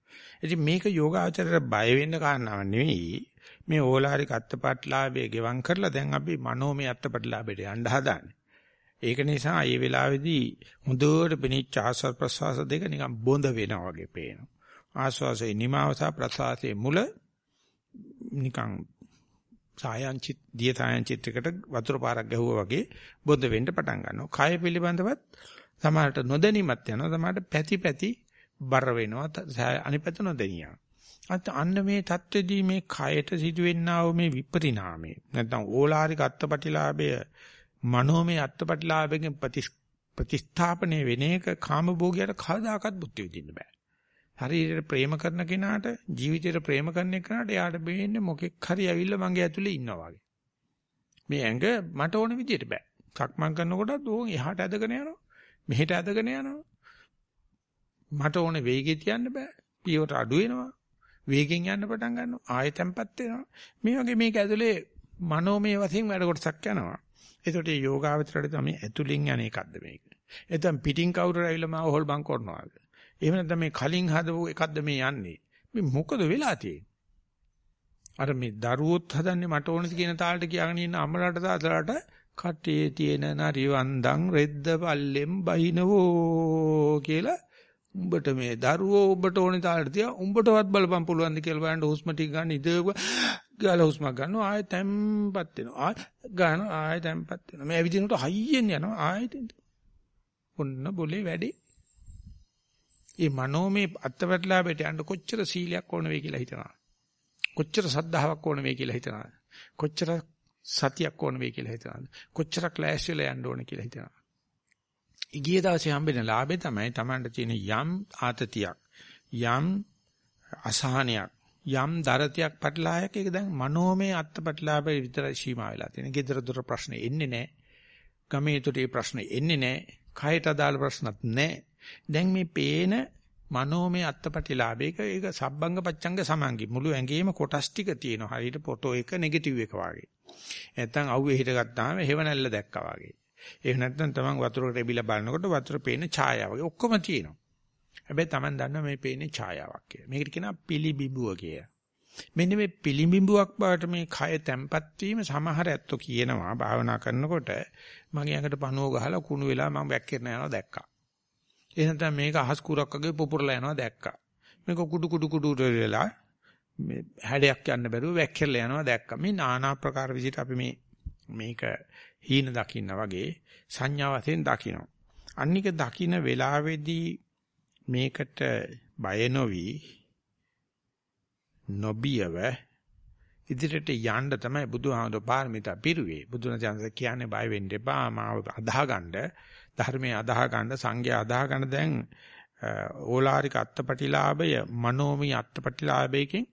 ඉතින් මේක යෝගාචරයට බය වෙන්න කාරණාවක් නෙවෙයි. මේ ඕලාරික අත්පත්ලාභයේ ගෙවම් කරලා දැන් අපි මනෝමය අත්පත්ලාභයට යන්න හදාන්නේ. ඒක නිසා මේ වෙලාවේදී හොඳට පිනිච්ච ආස්වාස් ප්‍රසවාස දෙක නිකන් බොඳ වෙනවා වගේ පේනවා. ආස්වාසේ නිමාව සහ ප්‍රසආසේ මුල නිකන් සායංචිත් දිය සායංචිත්‍රයකට වතුර පාරක් ගැහුවා වගේ බොඳ වෙන්න පටන් ගන්නවා. කය පිළිබඳවත් සමහරට නොදැනීමක් යනවා. සමහරට පැති පැති බර වෙනවා. අනිපැත නොදැනිය. අත් අන්න මේ தත්වෙදී මේ කයට සිදුවෙන්නා වූ මේ විපරිණාමය නැත්නම් ඕලාරික අත්පටිලාභය මනෝමය අත්පටිලාභයෙන් ප්‍රතිස්ථාපනය වෙන එක කාමභෝගයට කවදාකවත් බුද්ධ විදින්න බෑ. ශරීරයට ප්‍රේම කරන කෙනාට ජීවිතයට ප්‍රේම කරන කෙනාට එයාට බේන්නේ මොකෙක් හරි ඇවිල්ලා මගේ ඇතුලේ ඉන්නවා වගේ. මේ ඇඟ මට ඕන විදියට බෑ. සක්මන් කරනකොටත් ඕන් එහාට ඇදගෙන යනවා. මෙහෙට ඇදගෙන යනවා. මට ඕන වේගෙ තියන්න බෑ. පියවට අඩු වෙනවා. වේගෙන් යන්න පටන් ගන්නවා. ආයෙ තැම්පත් වෙනවා. මේ වගේ මේක ඇතුලේ මනෝමය වශයෙන් වැඩ කොටසක් යනවා. ඒකට මේ යෝගාවචරයට තමයි ඇතුලින් යන එකක්ද මේක. එතෙන් පිටින් කවුරු ඇවිල්ලා මාව හොල්බන් කරනවාද? එහෙම නැත්නම් මේ කලින් හදපු එකක්ද මේ යන්නේ? මේ මොකද වෙලා තියෙන්නේ? අර මේ දරුවොත් හදන්නේ මට ඕනද කියන තාලට කියාගෙන ඉන්න අම්මලාට තාත්තලාට කටේ තියෙන නරි වන්දන් රෙද්ද පල්ලෙම් බහිනවෝ කියලා උඹට මේ දරුවෝ උඹට ඕනේ තාලට තියා උඹටවත් බලපන් පුළුවන් ද කියලා බලන්න හුස්ම ටික ගන්න ඉදව ගාලා හුස්ම ගන්නවා ආයෙ තැම්පත් වෙනවා. ආයෙ ගන්නවා ආයෙ තැම්පත් වෙනවා. මේ ඇවිදිනකොට හයියෙන් යනවා. ආයෙත් ඔන්න બોලේ වැඩි. ඒ මනෝමය අත්පැටලාවට යන්න කොච්චර සීලයක් ඕන වෙයි කියලා හිතනවා. කොච්චර සද්ධාාවක් ඕන වෙයි කියලා හිතනවා. කොච්චර සතියක් ඕන වෙයි කියලා හිතනවා. කොච්චර ක්ලෑෂ් වෙලා යන්න ඕන කියලා හිතනවා. ඊගිය දවසේ හම්බෙන ලාභේ තමයි Tamanට තියෙන යම් ආතතියක් යම් අසහනයක් යම් දරතියක් පැටලායක් ඒක දැන් මනෝමය අත්පැටලාවේ විතරයි සීමා වෙලා තියෙන. gedara dora ප්‍රශ්න එන්නේ නැහැ. ගමේ තුටේ ප්‍රශ්න එන්නේ නැහැ. කයට අදාළ ප්‍රශ්නත් නැහැ. දැන් මේ පේන මනෝමය අත්පටිලාභයක ඒක සබ්බංග පච්ඡංග සමංගි. මුළු ඇඟේම කොටස් ටික තියෙනවා. හරියට ෆොටෝ එක නෙගටිව් එක වගේ. නැත්තම් අවුවේ හිට ගත්තාම හේව නැල්ල දැක්කා වගේ. එහෙම නැත්නම් තමන් වතුරකට එබිලා බලනකොට වතුර පේන ඡායාව වගේ ඔක්කොම තියෙනවා. හැබැයි තමන් දන්නවා මේ පේන්නේ ඡායාවක් කියලා. මේකට කියනවා පිලිබිඹුව කියලා. මෙන්න මේ පිලිබිඹුවක් බවට මේ කය තැම්පත් වීම සමහර ඇත්තෝ කියනවා. භාවනා කරනකොට මගේ ඇඟට පණුව ගහලා කුණු වෙලා මම වැක්කිරන යනවා දැක්කා. ඒ නැත්නම් මේක අහස් කුරක් වගේ පුපුරලා යනවා දැක්කා. මේක කුඩු කුඩු කුඩු වෙලා මේ හැඩයක් යන්න බැරුව වැක්කෙල්ල යනවා දැක්කා. මේ নানা ආකාර විදිහට අපි මේ මේක හීන දකින්න වගේ සංඥා වශයෙන් දකිනවා. අනික දකින්න වෙලාවේදී මේකට බය නොවි නොබියව ඉදිරියට යන්න තමයි බුදුහාමුදුර පාරමිතා පිරුවේ. බුදුරජාණන් කියන්නේ බය වෙන්න එපා මාව අදාහගන්න ධර්මයේ අදාහ ගන්න සංඝයා අදාහ ගන්න දැන් ඕලාරික අත්පටිලාභය මනෝමය අත්පටිලාභයකින්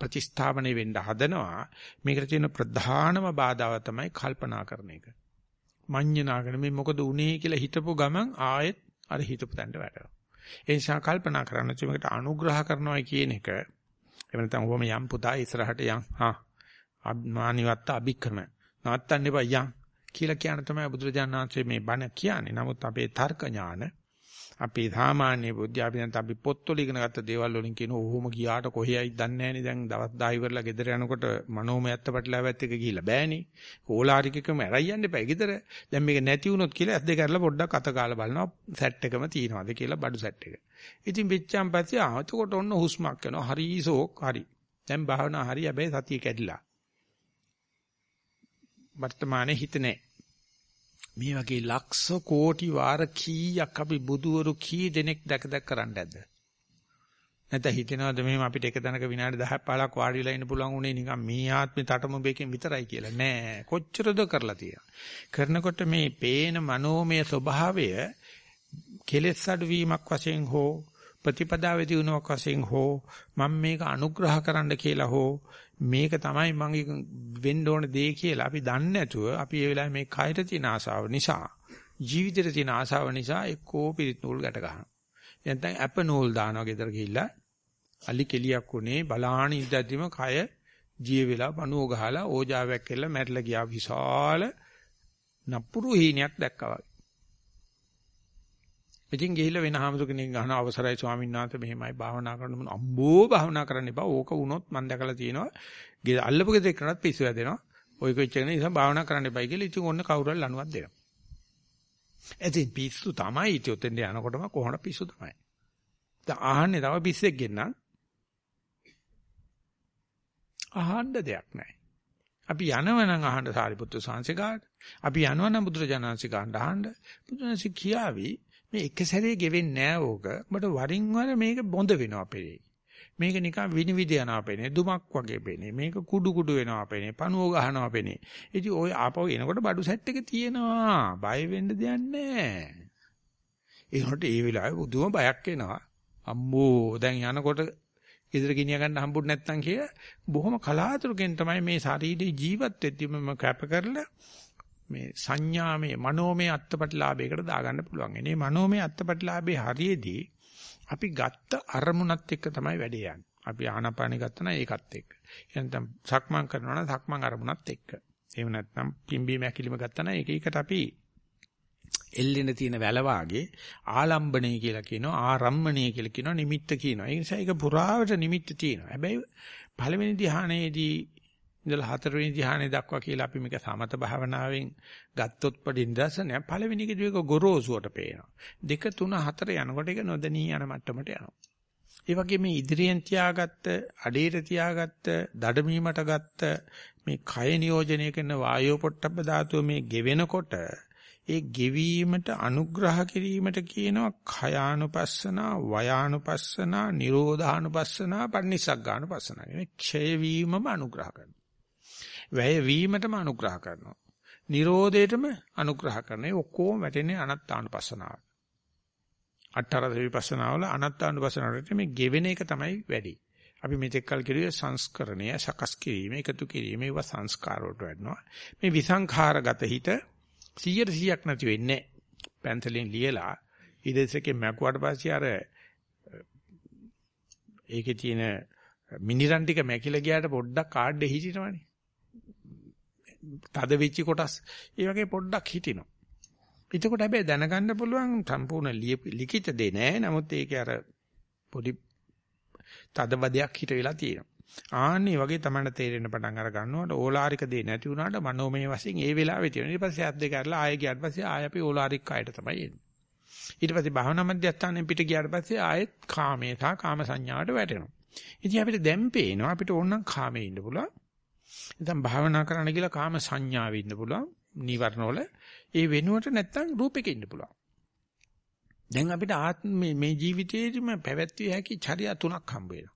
ප්‍රතිස්ථාපනය වෙන්න හදනවා. මේකට තියෙන ප්‍රධානම බාධාව තමයි කල්පනා කරන එක. මඤ්ඤණාගෙන මේ මොකද උනේ කියලා හිතපු ගමන් ආයෙත් අර හිතපු තැනට වැටෙනවා. ඒ නිසා කල්පනා කරන්න මේකට අනුග්‍රහ කරනවා කියන එක. එහෙම නැත්නම් ඔහොම යම් පුතා ඉස්සරහට යන් හා මානිවත්ත අභික්‍රම. නවත්තන්න එපා යන්. කියලා කියන තමයි බුදුරජාණන් වහන්සේ මේ බණ කියන්නේ. නමුත් අපේ තර්ක ඥාන අපේ සාමාන්‍ය බුද්ධි අපි දැන් අපි පොත්වල ඉගෙන ගත්ත දේවල් වලින් කියන ඕහොම ගියාට කොහේයි දන්නේ නැහෙනි. දැන් දවස් 10 ඉවරලා ගෙදර යනකොට මනෝමයත්ත පැටලාවත් එක ගිහිල්ලා බෑනේ. ඕලාරිකකම ඇරයි යන්න එපා. ගෙදර දැන් මේක නැති වුණොත් කියලා ඇස් දෙක අරලා පොඩ්ඩක් අත කාලා බලනවා. සෙට් එකම තියනවාද කියලා බඩු සෙට් එක. ඉතින් පිච්චාන් පස්සේ ආ එතකොට ඔන්න හුස්මක් යනවා. හරි සෝක් හරි. දැන් භාවනා හරි හැබැයි සතිය කැඩිලා. වර්තමානයේ හිත නැහැ. මේ වගේ ලක්ෂ කෝටි වාර කීයක් අපි බුදුවරු කී දෙනෙක් දැක දැක කරන්න ඇද්ද? නැත්නම් හිතෙනවද මෙහෙම අපිට එක දණක විනාඩි 10ක් 15ක් වාඩි වෙලා ඉන්න පුළුවන් උනේ නිකන් මේ ආත්මේ තටමඹේකින් විතරයි කියලා නෑ කොච්චරද කරලා තියෙනවා කරනකොට මේ පේන මනෝමය ස්වභාවය කෙලෙස් අඩු වීමක් වශයෙන් හෝ ප්‍රතිපදාවේ දිනුවක් වශයෙන් හෝ මම මේක අනුග්‍රහ කරන්න කියලා හෝ මේක තමයි මගේ වෙන්න ඕන දේ කියලා අපි දන්නේ නැතුව අපි ඒ වෙලාවේ මේ කයට තියෙන ආසාව නිසා ජීවිතේට තියෙන ආසාව නිසා එක්කෝ පිරිත් නූල් ගැට ගන්නවා. එතෙන් අප නූල් දානවා ගෙදර ගිහිල්ලා අලි කෙලියක් උනේ බලාහන ඉඳද්දිම කය ජීව වෙලා පණුව ගහලා ඕජාවක් කෙල්ල මැරිලා ගියා විශාල නපුරු හීනයක් දැක්කා වගේ. ඉතින් ගිහිල්ලා වෙන හාමුදුර කෙනෙක් ගහන අවසරයි ස්වාමීන් වහන්සේ මෙහෙමයි භාවනා කරන්න මොන අම්බෝ භාවනා කරන්න එපා. ඕක වුණොත් මම දැකලා තියෙනවා. ගේ අල්ලපු ගෙදර කරනත් පිස්සු වැදෙනවා. ඔය කොච්චර නිසා භාවනා කරන්න එපයි කියලා ඉතින් ඔන්න කවුරු හරි ලණුවක් දෙනවා. එතින් පිස්සු තමයි ඉතින් ඔතෙන්ට යනකොටම කොහොමද පිස්සු තමයි. දැන් අහන්නේ තව පිස්සෙක් ගෙන්නම්. අහන්න දෙයක් නැහැ. අපි යනවනම් අහන්න සාරිපුත්‍ර සාංශිකාට. අපි යනවනම් බුදුරජාණන්සේ ගන්න අහන්න. බුදුරජාණන්සේ කියාවි මේ එක සැරේ ගෙවෙන්නේ නෑ ඕක. උඹට වරින් වර මේක බොඳ වෙනවා අපේ. මේක නිකන් විනිවිද යනවා පේන්නේ. දුමක් වගේ පේන්නේ. මේක කුඩු කුඩු වෙනවා පේන්නේ. පණුව ගහනවා පේන්නේ. ඉතින් ওই ආපහු එනකොට බඩු සෙට් එක තියෙනවා. බය වෙන්න දෙයක් නෑ. ඒනකොට ඒ වෙලාවේ බුදුම බයක් එනවා. අම්මෝ දැන් යනකොට ගෙදර ගෙනිය ගන්න හම්බුනේ නැත්නම් කිය බොහොම කලාතුරකින් තමයි මේ ශාරීරික ජීවත් වෙද්දී මම කැප කරලා මේ සංඥාමය මනෝමය අත්පටිලාභයකට දාගන්න පුළුවන්. එනේ මනෝමය අත්පටිලාභේ හරියේදී අපි ගත්ත අරමුණත් එක්ක තමයි වැඩේ යන්නේ. අපි ආනාපානෙ ගත්තා නම් ඒකත් එක්ක. එහෙනම් සක්මන් කරනවා නම් සක්මන් අරමුණත් එක්ක. එහෙම නැත්නම් පිම්බීම ඇකිලිම ගත්තා නම් ඒක එකට අපි එල්ලෙන තියෙන වැල වාගේ ආලම්බණය කියලා කියනවා ආරම්මණය කියලා කියනවා නිමිත්ත කියනවා. ඒ නිසා ඒක පුරාවට නිමිත්ත තියෙනවා. හැබැයි පළවෙනි ධ්‍යානයේදී ඉඳලා හතරවෙනි ධ්‍යානෙ දක්වා කියලා අපි මේක සමත භාවනාවෙන් ගත්තොත් පොඩි නිදර්ශනයක් පළවෙනි එකේදී ඒක ගොරෝසුවට පේනවා. දෙක තුන හතර යනකොට ඒක නොදැනී යන මට්ටමට යනවා. ඒ වගේ මේ ඉදිරියෙන් තියාගත්ත, අඩේට තියාගත්ත, දඩමීමට ගත්ත මේ කය නියෝජනය කරන වායෝ පොට්ටබ්බ ධාතුව මේ ගෙවෙනකොට ඒ ගෙවීමට අනුග්‍රහ කිරීමට කියනවා khයානුපස්සනා වයානුපස්සනා නිරෝධානුපස්සනා පටිනිස්සග්ගානුපස්සනා කියන්නේ ක්ෂය වීමම අනුග්‍රහ කරනවා වැය වීමටම අනුග්‍රහ කරනවා. නිරෝධයටම අනුග්‍රහ කරනවා. ඒ ඔක්කොම වැටෙන්නේ අනත්තානුපස්සනාවට. අට්ඨර විපස්සනාවල අනත්තානුපස්සනාවට මේ ගෙවෙන එක තමයි වැඩි. අපි මෙතෙක් කල් කිරුවේ සංස්කරණය සකස් කිරීම එකතු කිරීම ඒවා සංස්කාර වලට වැඩනවා මේ විසංඛාරගත හිත 100%ක් නැති වෙන්නේ පැන්සලෙන් ලියලා ඉදෙසකේ මැකුවාට පස්සේ අර ඒකේ තියෙන මිනිරන් ටික මැකිලා ගියාට පොඩ්ඩක් කාඩ් එක හිටිනවනේ. තද වෙච්ච කොටස් ඒ වගේ පොඩ්ඩක් හිටිනවා. එතකොට හැබැයි දැනගන්න පුළුවන් සම්පූර්ණ ලිඛිත දෙ නෑ. නමුත් ඒකේ අර පොඩි තදබදයක් හිට වෙලා තියෙනවා. ආන්නේ වගේ තමයි තේරෙන්න පටන් අර ගන්නකොට ඕලාරික දේ නැති වුණාට මනෝමය වශයෙන් ඒ වෙලාවේ තියෙන. ඊට පස්සේ අත් දෙක අරලා ආයෙ ගියාට පස්සේ ආයෙ අපි ඕලාරික කයට තමයි එන්නේ. ඊට පස්සේ භාවනා මධ්‍යස්ථානෙන් පිට ගියාට පස්සේ ආයෙත් කාමේ සහ කාම සංඥාවට වැටෙනවා. ඉතින් අපිට දැන් පේනවා අපිට ඕනනම් කාමේ ඉන්න පුළුවන්. නැත්නම් භාවනා කරන්න කියලා කාම සංඥාවෙ ඉන්න පුළුවන්. නීවරණ වල ඒ වෙනුවට නැත්නම් රූපෙක ඉන්න පුළුවන්. දැන් අපිට ආත්ම මේ ජීවිතයේදීම පැවැත්විය හැකි චර්යා තුනක් හම්බ වෙනවා.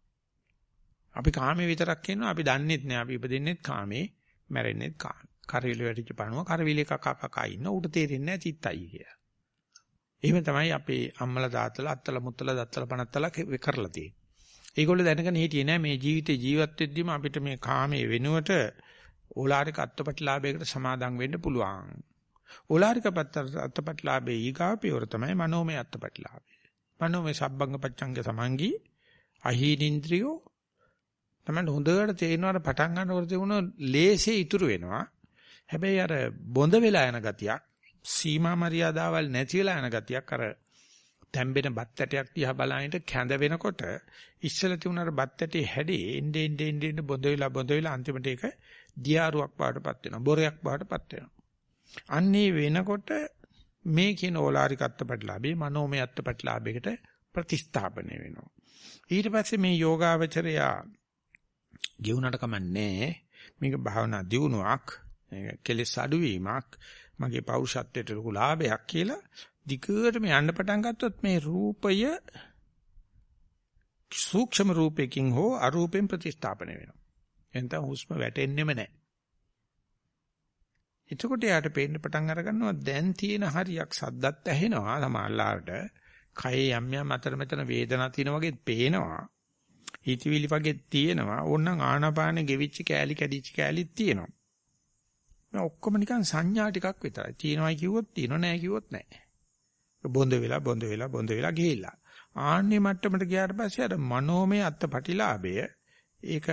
අපි කාමේ විතරක් කියනවා අපි දන්නෙත් නෑ අපි ඉපදෙන්නෙත් කාමේ මැරෙන්නෙත් කාමේ. කරවිල වැටිච්ච පණුව කරවිල කක කක ඉන්න උට තේරෙන්නේ නෑ චිත්තයි කියලා. එහෙම තමයි අපේ අම්මලා තාත්තලා අත්තලා මුත්තලා දත්තලා පණත්තලා කරලා තියෙන්නේ. ඒගොල්ලෝ දැනගෙන හිටියේ නෑ මේ ජීවිතේ ජීවත් වෙද්දිම අපිට මේ කාමයේ වෙනුවට ඕලාරික අත්පත්ලාභයකට සමාදම් වෙන්න පුළුවන්. ඕලාරික අත්පත්ලාභයේ ඊගාපියවර තමයි මනෝමය අත්පත්ලාභය. මනෝමය සබ්බංග පච්ඡංග සමංගී අහීනින්ද්‍රියෝ තමයි හොඳට තේරෙනවාට පටන් ගන්නකොට තිබුණ ලේසේ ඉතුරු වෙනවා. හැබැයි අර බොඳ වෙලා යන ගතියක්, සීමා මරියාදාවල් නැති වෙලා යන ගතියක් අර තැම්බෙන බත් ඇටයක් දිහා බලනිට කැඳ වෙනකොට ඉස්සල තිබුණ අර බත් ඇටේ හැඩේ එන්නේ එන්නේ එන්නේ බොඳ වෙලා බොඳ වෙලා අන්තිමට ඒක දියාරුවක් බාටපත් වෙනවා. බොරයක් බාටපත් වෙනවා. අන්නේ වෙනකොට මේ කියන ඕලාරික අත්පත්ලාභේ මනෝමය අත්පත්ලාභයකට ප්‍රතිස්ථාපනය වෙනවා. ඊට පස්සේ මේ යෝගාවචරයා ගෙවුනට කමන්නේ මේක භාවනා දියුණුවක් කෙලෙස් අඩුවීමක් මගේ පෞරුෂත්වයට ලොකු ලාභයක් කියලා දිගටම යන්න පටන් ගත්තොත් මේ රූපය සූක්ෂම රූපයකින් හෝ අරූපෙන් ප්‍රතිස්ථාපනය වෙනවා. එතන හුස්ම වැටෙන්නෙම නැහැ. එතකොට යාට පේන්න පටන් අර ගන්නවා දැන් තියෙන හරියක් සද්දත් ඇහෙනවා සමහරලාට කයේ යම් යම් අතර මෙතන වේදනාවක් තියෙන වගේ පේනවා හිතවිලි වගේ තියෙනවා. ඕනනම් ආනාපානෙ ගෙවිච්ච කෑලි කැඩිච්ච කෑලිත් තියෙනවා. මේ ඔක්කොම නිකන් සංඥා ටිකක් විතරයි. තියෙනවයි කිව්වොත් තියෙනව නැහැ කිව්වොත් නැහැ. බොඳ වෙලා බොඳ වෙලා බොඳ වෙලා ගිහිල්ලා. ආන්නේ මට්ටමට ගියාට පස්සේ අර මනෝමය අත්පටිලාභය ඒක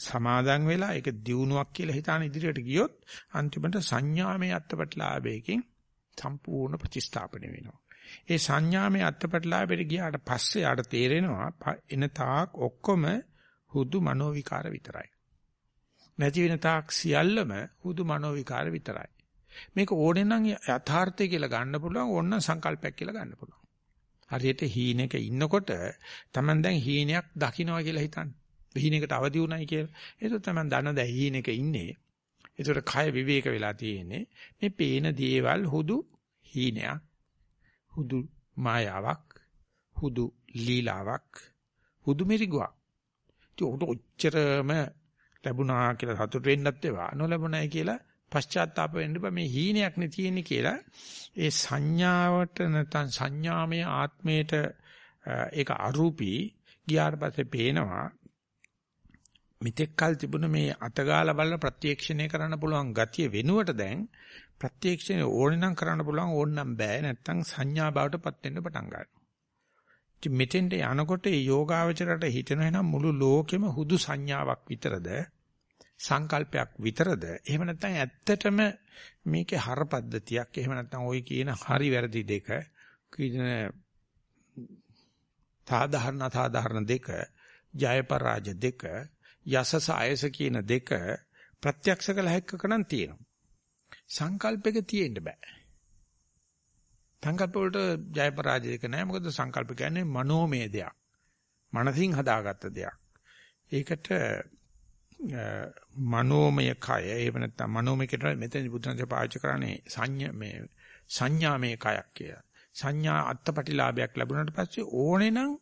සමාදන් වෙලා ඒක දියුණුවක් කියලා හිතාන ඉදිරියට ගියොත් අන්තිමට සංඥාමය අත්පටිලාභයකින් සම්පූර්ණ ප්‍රතිස්ථාපනය වෙනවා. ඒ සංඥාමය අත්පටලාපෙට ගියාට පස්සේ ආට තේරෙනවා එන තාක් ඔක්කොම හුදු මනෝ විකාර විතරයි. නැති වෙන තාක් සියල්ලම හුදු මනෝ විකාර විතරයි. මේක ඕනේ නම් යථාර්ථය කියලා ගන්න පුළුවන් ඕන සංකල්පයක් කියලා ගන්න පුළුවන්. හරියට හීනෙක ඉන්නකොට Taman දැන් හීනයක් දකින්නවා කියලා හිතන්න. හීනෙකට අවදි වුණයි කියලා. ඒක තමයි දන දැ හීනෙක ඉන්නේ. ඒතර කය විවේක වෙලා තියෙන්නේ. මේ පේන දේවල් හුදු හීනයක්. හුදු මායාවක් හුදු ලීලාවක් හුදු මිරිගුවක් ඉතින් උඩ ඔච්චරම ලැබුණා කියලා සතුට වෙන්නත් ඒවා නොලැබුණයි කියලා පශ්චාත්තාප වෙන්න බෑ. මේ හීනයක් නේ තියෙන්නේ කියලා ඒ සංඥාවට නැත්නම් සංඥාමය ආත්මයට ඒක අරූපී ගියාට පස්සේ පේනවා මිත්‍යක් කල් තිබුණ මේ අතගාලා බලලා ප්‍රත්‍යක්ෂණය කරන්න පුළුවන් ගතිය වෙනුවට දැන් ප්‍රත්‍යක්ෂණය ඕනේ නම් කරන්න පුළුවන් ඕන නම් බෑ. නැත්නම් සංඥා බවටපත් වෙන්න පටන් ගන්නවා. ඉතින් මෙතෙන්ට යනකොට මේ යෝගාවචරයට හිතෙන වෙනම් මුළු ලෝකෙම හුදු සංඥාවක් විතරද? සංකල්පයක් විතරද? එහෙම නැත්නම් ඇත්තටම මේකේ හරපද්ධතියක් එහෙම නැත්නම් ওই කියන හරි වැරදි දෙක කියන සාධාරණ සාධාරණ දෙක ජය පරාජ දෙක යසස අයස කියන දෙක ප්‍රත්‍යක්ෂ කළ හැක්කක නම් තියෙනවා. සංකල්පයක තියෙන්න බෑ. සංකල්ප වලට ජය පරාජය දෙක නෑ. මොකද සංකල්ප කියන්නේ මනෝමය දෙයක්. මනසින් හදාගත්ත දෙයක්. ඒකට මනෝමය කය එහෙම නැත්නම් මනෝමය කියන මෙතන බුදුන්සේ පාවිච්චි කරන්නේ සංඥා මේ සංඥාමය කයක් කියලා. සංඥා අත්පටිලාභයක් ලැබුණාට පස්සේ ඕනේ නම්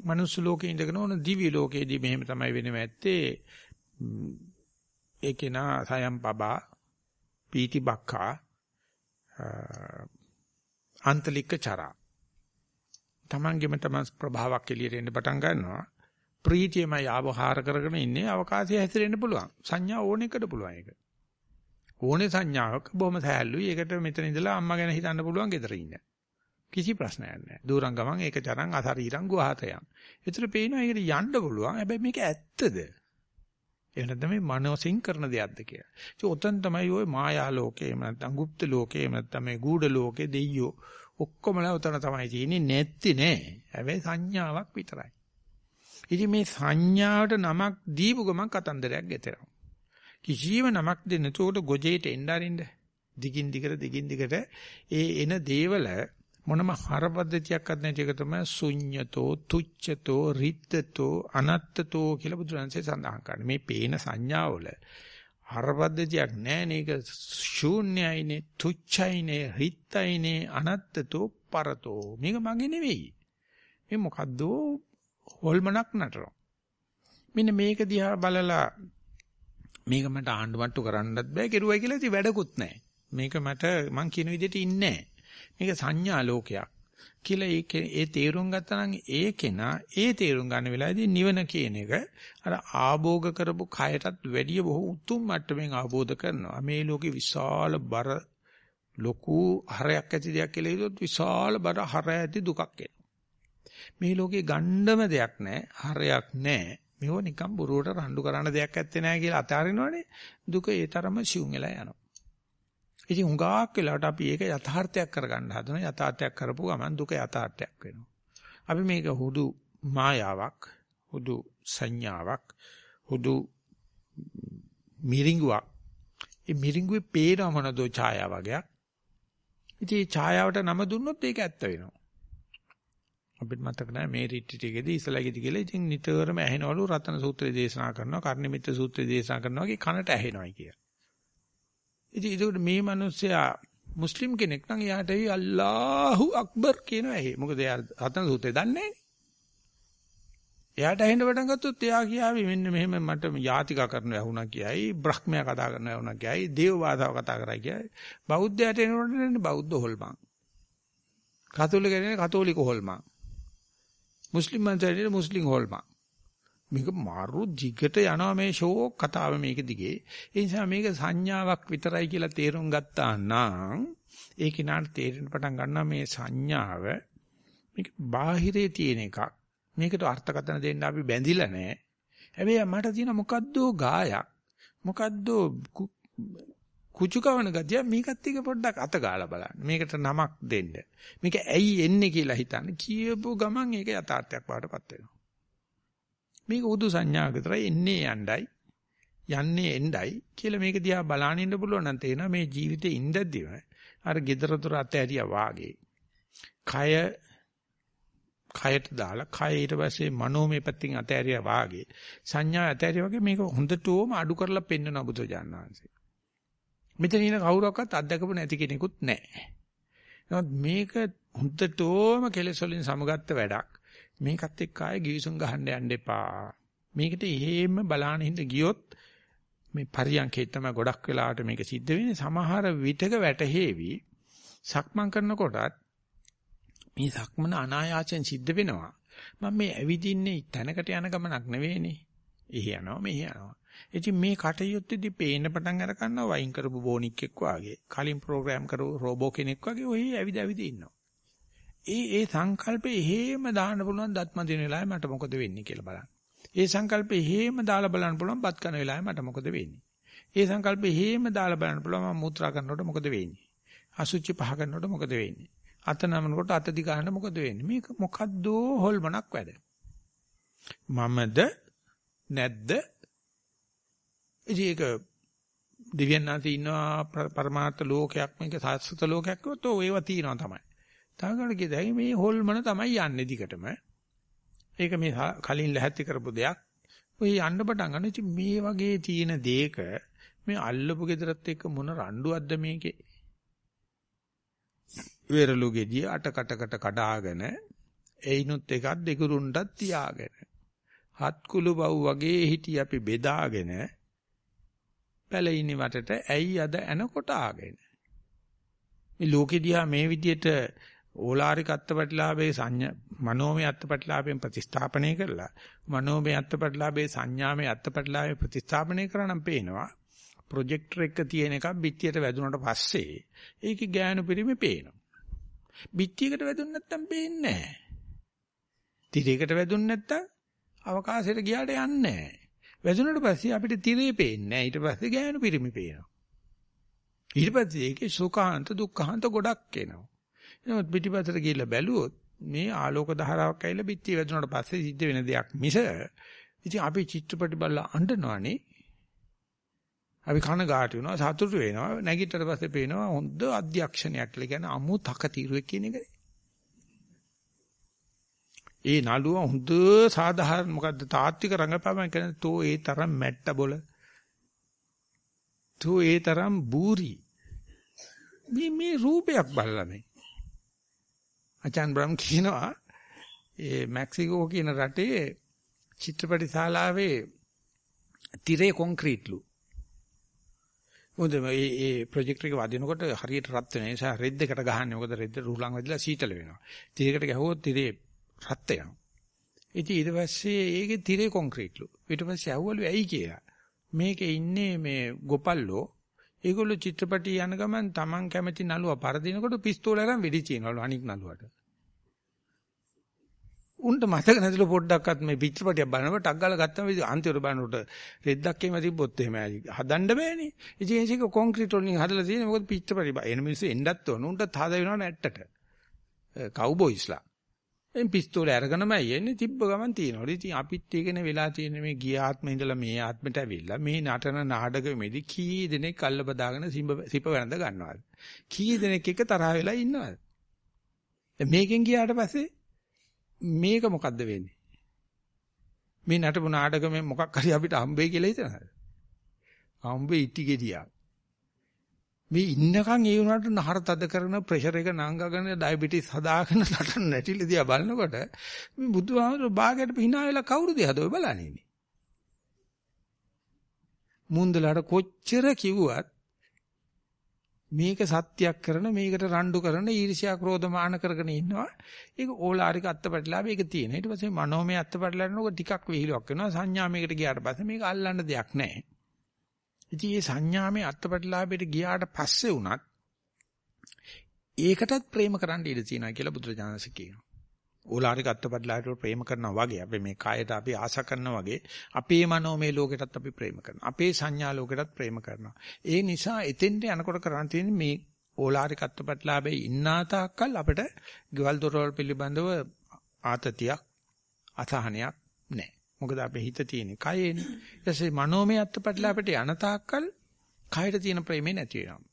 මනුස්ස ලෝකේ ඉඳගෙන ඕන දිවි ලෝකේදී මෙහෙම තමයි වෙන්නේ ඇත්තේ. ඒකේ නා සයම් පබා පීති බක්කා අන්තලික චරා. තමන්ගෙම තමන් ප්‍රභාවක් එළියට එන්න පටන් ගන්නවා. ප්‍රීතියමයි ආවහාර කරගෙන ඉන්නේ අවකාශය හැසිරෙන්න පුළුවන්. සංඥා ඕන එකට පුළුවන් ඒක. ඕනේ සංඥාවක් බොහොම සෑහළුයි. ඒකට මෙතන ඉඳලා අම්මා ගැන හිතන්න පුළුවන් ගෙදර ඉන්න. කිසි ප්‍රශ්නයක් නැහැ. දුරන් ගමන් ඒක තරම් අසරීරං ගුහතයන්. ඒතර පේනවා ඒකට යන්න පුළුවන්. හැබැයි මේක ඇත්තද? එහෙම නැත්නම් මේ මනෝසින් කරන දෙයක්ද කියලා. ඒ උතන් තමයි ওই මායා ලෝකේ, එහෙම නැත්නම් গুপ্ত ලෝකේ, එහෙම නැත්නම් මේ ගූඪ ලෝකේ දෙයියෝ ඔක්කොමලා උතන තමයි තියෙන්නේ නැත්ති නෑ. හැබැයි සංඥාවක් විතරයි. ඉතින් මේ සංඥාවට නමක් දීපු ගමන් කතන්දරයක් ගෙතෙනවා. කිසියම් නමක් දෙන්න උඩ ගොජේට එන්න අරින්න. දිගින් දිගට දිගින් දිගට ඒ එන දේවල මොනම හරපද්ධතියක්වත් නැති එක තමයි ශුඤ්‍යතෝ තුච්ඡතෝ රිත්තතෝ අනත්තතෝ කියලා බුදුරජාණන්සේ සඳහන් කරන්නේ. මේ පේන සංඥාවල හරපද්ධතියක් නැහැ නේක ශූන්‍යයිනේ තුච්ඡයිනේ රිත්තයිනේ අනත්තතෝ පරතෝ. මේක මගේ නෙවෙයි. මේ මොකද්ද හොල්මනක් නටනවා. මෙන්න මේක දිහා බලලා මේක මට ආණ්ඩුවට්ටු කරන්නත් බෑ කෙරුවයි කියලා ඉතින් වැඩකුත් නැහැ. මේක මට මං කියන විදිහට ඉන්නේ මේක සංඥා ලෝකයක්. කියලා ඒ ඒ තේරුම් ගත්තා නම් ඒ කෙනා ඒ තේරුම් ගන්න වෙලාවේදී නිවන කියන එක අර ආභෝග කරපු කයටත් වැඩිය බොහෝ උතුම් මට්ටමින් ආબોධ කරනවා. මේ ලෝකේ විශාල බර ලොකු හරයක් ඇති දෙයක් කියලා හිතුවොත් විශාල බර හර ඇති දුකක් එනවා. මේ ලෝකේ ගණ්ඩම දෙයක් නැහැ, හරයක් නැහැ. මේව නිකන් බොරුවට රණ්ඩු කරන්න දෙයක් ඇත්තේ නැහැ කියලා අතාරිනවනේ. දුක ඒ තරම සිුම් වෙලා යනවා. ඉතින් හුඟක් වෙලාවට අපි ඒක යථාර්ථයක් කරගන්න හදනවා. යථාර්ථයක් කරපු ගමන් දුක යථාර්ථයක් වෙනවා. අපි මේක හුදු මායාවක්, හුදු සංඥාවක්, හුදු මිරිඟුවක්. ඒ මිරිඟුවේ පේන මොනදෝ ඡායාව වගේක්. ඉතින් මේ ඡායාවට නම දුන්නොත් ඒක ඇත්ත වෙනවා. අපිට මතක නැහැ. මේ රිට්ටිට එකේදී ඉස්සලාගේදී කියලා ඉතින් නිතරම ඇහෙනවලු රතන සූත්‍රය දේශනා කරනවා කර්ණිමිත්‍ර සූත්‍රය දේශනා කරනවා වගේ කනට ඇහෙනවයි කිය. ඉතින් ඒකට මේ මිනිස්සයා මුස්ලිම් කෙනෙක් නම් එයාට ඒ අල්ලාහු අක්බර් කියනවා ඇහි. මොකද එයා රතන සූත්‍රය දන්නේ එයාට ඇහෙන්න පටන් ගත්තොත් එයා කියාවි මෙන්න මෙහෙම මට යාතිකා කරනවා වුණා කියයි බ්‍රහ්මයා කතා කරනවා වුණා කියයි දේව භාෂාව කතා කරයි කියයි. බෞද්ධයට එනකොට බෞද්ධ හොල්මන්. කතෝලික කෙනෙක් කතෝලික හොල්මන්. මුස්ලිම් මන්ත්‍රණයේ මුස්ලිම් හොල්මන්. මේක මාරු දිගට යනවා මේ ෂෝ කතාව මේක දිගේ. ඒ නිසා මේක සංඥාවක් විතරයි කියලා තේරුම් ගත්තා නම් ඒ කිනාට තේරෙන්න පටන් ගන්නවා මේ සංඥාව මේක බාහිරේ තියෙන එකක්. මේකට අර්ථකථන දෙන්න අපි බැඳිලා නැහැ. හැබැයි මට තියෙන මොකද්දෝ ගායක්. මොකද්දෝ කුචු කවන ගතිය මේකත් එක පොඩ්ඩක් අත ගාලා බලන්න. මේකට නමක් දෙන්න. මේක ඇයි එන්නේ කියලා හිතන්න. කියපු ගමන් ඒක යථාර්ථයක් බවටපත් වෙනවා. මේක උදු සංඥා විතරයි එන්නේ යණ්ඩයි යන්නේ එණ්ඩයි කියලා මේක දිහා බලාගෙන ඉන්න පුළුවන් නම් තේනවා මේ ජීවිතේ ඉඳද්දිම අර gedara dora අතහැරියා වාගේ. කය කයට දාලා කය ඊට පස්සේ මනෝමය පැත්තෙන් අතහැරියා වාගේ සංඥා අතහැරියා වගේ මේක හොඳටම අඩු කරලා පෙන්වන බුදුජානනාංශය. මෙතන ඉන්න කවුරක්වත් අත්දකපු නැති කෙනෙකුත් නැහැ. නමුත් මේක හුද්දටෝම කෙලෙස් වලින් සමගත්ත වැඩක්. මේකත් එක්ක ආයේ ගිවිසුම් ගහන්න යන්න එපා. මේකට එහෙම බලාන හින්ද ගියොත් මේ පරියන්කේ තමයි ගොඩක් වෙලාවට මේක සිද්ධ වෙන්නේ සමහර විටක වැටහෙවි සක්මන් කරනකොටත් මේ සක්මන අනායාසයෙන් සිද්ධ වෙනවා මම මේ ඇවිදින්නේ තැනකට යන ගමනක් නෙවෙයිනේ එහි යනවා මෙහි යනවා ඉතින් මේ කටයුත්තේදී පේන්න පටන් අර ගන්නවා වයින් කරපු බෝනික් එක්ක වාගේ කලින් ප්‍රෝග්‍රෑම් කරපු රෝබෝ කෙනෙක් වගේ ඔය ඇවිද ඇවිද ඉන්නවා ඒ ඒ සංකල්පේ හේම දාන්න පුළුවන් දත්ම දින වෙලාවේ මට මොකද වෙන්නේ කියලා බලන්න ඒ සංකල්පේ හේම දාලා බලන්න පුළුවන් බත් කන වෙලාවේ මට මොකද වෙන්නේ ඒ සංකල්පේ හේම දාලා බලන්න පුළුවන් මම මුත්‍රා කරනකොට මොකද වෙන්නේ අසුචි පහ කරනකොට මොකද වෙන්නේ අත නමනකොට අත දිගාන්න මොකද වෙන්නේ? මේක මොකද්ද හොල්මනක් වැඩ. මමද නැද්ද? ඒක දිව්‍යඥාති ඉන්නවා පරමාර්ථ ලෝකයක් මේක සාස්වත ලෝකයක් කිව්වොත් ඔය ඒවා තියෙනවා තමයි. තාගල කියදයි මේ හොල්මන තමයි යන්නේ දිගටම. ඒක මේ කලින් ලැහැත්ති කරපු දෙයක්. ඔය යන්න පටන් ගන්න ඉතින් මේ වගේ තියෙන දෙයක මේ අල්ලපු gedarat එක්ක මොන රණ්ඩුවක්ද මේකේ? වෙරළු ගෙඩිය අට කටකට කඩාගෙන එයිනුත් එකක් දෙකුරුන්ටත් තියාගෙන හත් කුළු බව් වගේ හිටි අපි බෙදාගෙන පැලිනි වටට ඇයි අද එනකොට ආගෙන මේ ලෝකෙ දිහා මේ විදියට ඕලාරික අත්පටිලාභේ සංඥා මනෝමය අත්පටිලාභයෙන් ප්‍රතිස්ථාපනය කරලා මනෝමය අත්පටිලාභේ සංඥාමය අත්පටිලාභේ ප්‍රතිස්ථාපනය කරනම් පේනවා ප්‍රොජෙක්ටර් එක තියෙන එකක් පිටියට වැදුනට පස්සේ ඒකේ ගෑනු පිරිමේ පේනවා බිත්තියකට වැදුන්නේ නැත්තම් පේන්නේ නැහැ. තිරයකට වැදුන්නේ නැත්තම් අවකාශයට ගියාට යන්නේ නැහැ. වැදුනට පස්සේ අපිට තිරේ පේන්නේ නැහැ. ඊට පස්සේ ගෑනු පිරිමි පේනවා. ඊට පස්සේ ඒකේ සුඛාන්ත දුක්ඛාන්ත ගොඩක් එනවා. එහෙනම් පිටිපස්සට ගිහිල්ලා බැලුවොත් මේ ආලෝක ධාරාවක් ඇවිල්ලා පිටිය වැදුනට පස්සේ සිද්ධ වෙන දෙයක් මිස ඉතින් අපි චිත්‍රපටි බලලා අඬනවානේ අපි කන ගාටු වෙනවා සතුටු වෙනවා නැගිටට පස්සේ පේනවා හොඳ අධ්‍යක්ෂණයක් කියලා කියන්නේ අමු තක తీරුවෙක් කියන එක. ඒ නළුව හොඳ සාධාරණ මොකද්ද තාත්වික රංගපෑමක් කරන තෝ ඒ තරම් මැට්ට බොල. තෝ ඒ තරම් බූරි. මේ මේ රූපයක් බලලා මේ. අචාන් බ්‍රම් කියනවා ඒ මෙක්සිකෝ කියන රටේ චිත්‍රපට ශාලාවේ තිරේ කොන්ක්‍රීට්ලු මොකද මේ ඒ ප්‍රොජෙක්ටර් එක වදිනකොට හරියට රත් වෙන නිසා රෙද්දකට ගහන්නේ. මොකද රෙද්ද රුලං වැදිලා සීතල වෙනවා. තිරයකට ගැහුවොත් තිරේ රත් වෙනවා. ඉතින් ඊට පස්සේ ඒකේ තිරේ කොන්ක්‍රීට්ලු. ඊට පස්සේ ඇහුවලු ඇයි කියලා. මේකේ ඉන්නේ මේ ගොපල්ලෝ ඒගොල්ලෝ චිත්‍රපටි යන ගමන් Taman කැමති නළුවා පරදිනකොට පිස්තෝල අරන් වෙඩි තියනවලු අනික් නළුවට. උන්ට මතක නැතිලු පොඩ්ඩක්වත් මේ පිටපටියක් බලනකොට ටක් ගාලා ගත්තම අන්තිමට බලනකොට රෙද්දක් එහෙම තිබ්බොත් එහෙම හදන්න බෑනේ. ඉතින් ඒක කොන්ක්‍රීට් වලින් හදලා තියෙන්නේ මොකද පිටපටි එන මිනිස්සු එන්නත් ඕන. උන්ට හද වෙනව නැට්ටට. කවුබොයිස්ලා. එම් පිස්තෝලේ අරගෙනමයි එන්නේ තිබ්බ ගමන් තියනවා. ඉතින් අපිත් ඒකනේ වෙලා තියෙන්නේ මේ ගිය ආත්මේ ඉඳලා මේ ආත්මෙට ඇවිල්ලා මේ නටන නාටකෙමේදී කී දෙනෙක් කල්ල බදාගෙන සිප වැරඳ ගන්නවද? කී දෙනෙක් එක තරහ වෙලා ඉන්නවද? මේකෙන් ගියාට පස්සේ මේක මොකද්ද වෙන්නේ? මේ නටපු නාටකෙ මොකක් හරි අපිට හම්බෙයි කියලා හිතනද? හම්බෙයි ඉටි ගෙඩියක්. මේ ඉන්නකන් ඒ වුණාට නහර තද කරන ප්‍රෙෂර් එක නංගගෙන ඩයබටිස් හදාගෙන නටන නැටිලි දිහා බලනකොට මේ බුදුහාමුදුරු බාගයට පිනා වෙලා කවුරුද හදෝ බලන්නේ. මුන්දලට කොච්චර කිව්වත් මේක සත්‍යයක් කරන මේකට රණ්ඩු කරන ඊර්ෂ්‍යා ක්‍රෝධ මාන කරගෙන ඉන්නවා. ඒක ඕලාරික අත්පටිලාභ ඒක තියෙන. ඊට පස්සේ මනෝමය අත්පටිලාභනක ටිකක් විහිළුවක් වෙනවා. සංඥා මේකට ගියාට පස්සේ මේක අල්ලන්න දෙයක් නැහැ. ඉතින් මේ සංඥාමේ අත්පටිලාභයට ගියාට පස්සේ උනත් ඒකටත් ප්‍රේම කරන්න ඉඩ තියෙනවා කියලා බුදුරජාණන්සේ කියනවා ඕලාරික අත්පත්ලාට ප්‍රේම කරනවා වගේ අපි මේ කායයට අපි ආස කරනවා වගේ අපේ මනෝමය ලෝකෙටත් අපි ප්‍රේම කරනවා. අපේ සංඥා ලෝකෙටත් ප්‍රේම කරනවා. ඒ නිසා එතෙන්ට යනකොට කරන්න තියෙන්නේ මේ ඕලාරික අත්පත්ලාභයේ ඉන්නා තාක්කල් අපිට ගෙවල් දොරවල් පිළිබඳව ආතතියක් අසහනයක් නැහැ. මොකද අපේ හිත තියෙන්නේ කයේනේ. ඊට පස්සේ මනෝමය අත්පත්ලාභයට යන තාක්කල් කයට තියෙන ප්‍රේමේ නැති වෙනවා.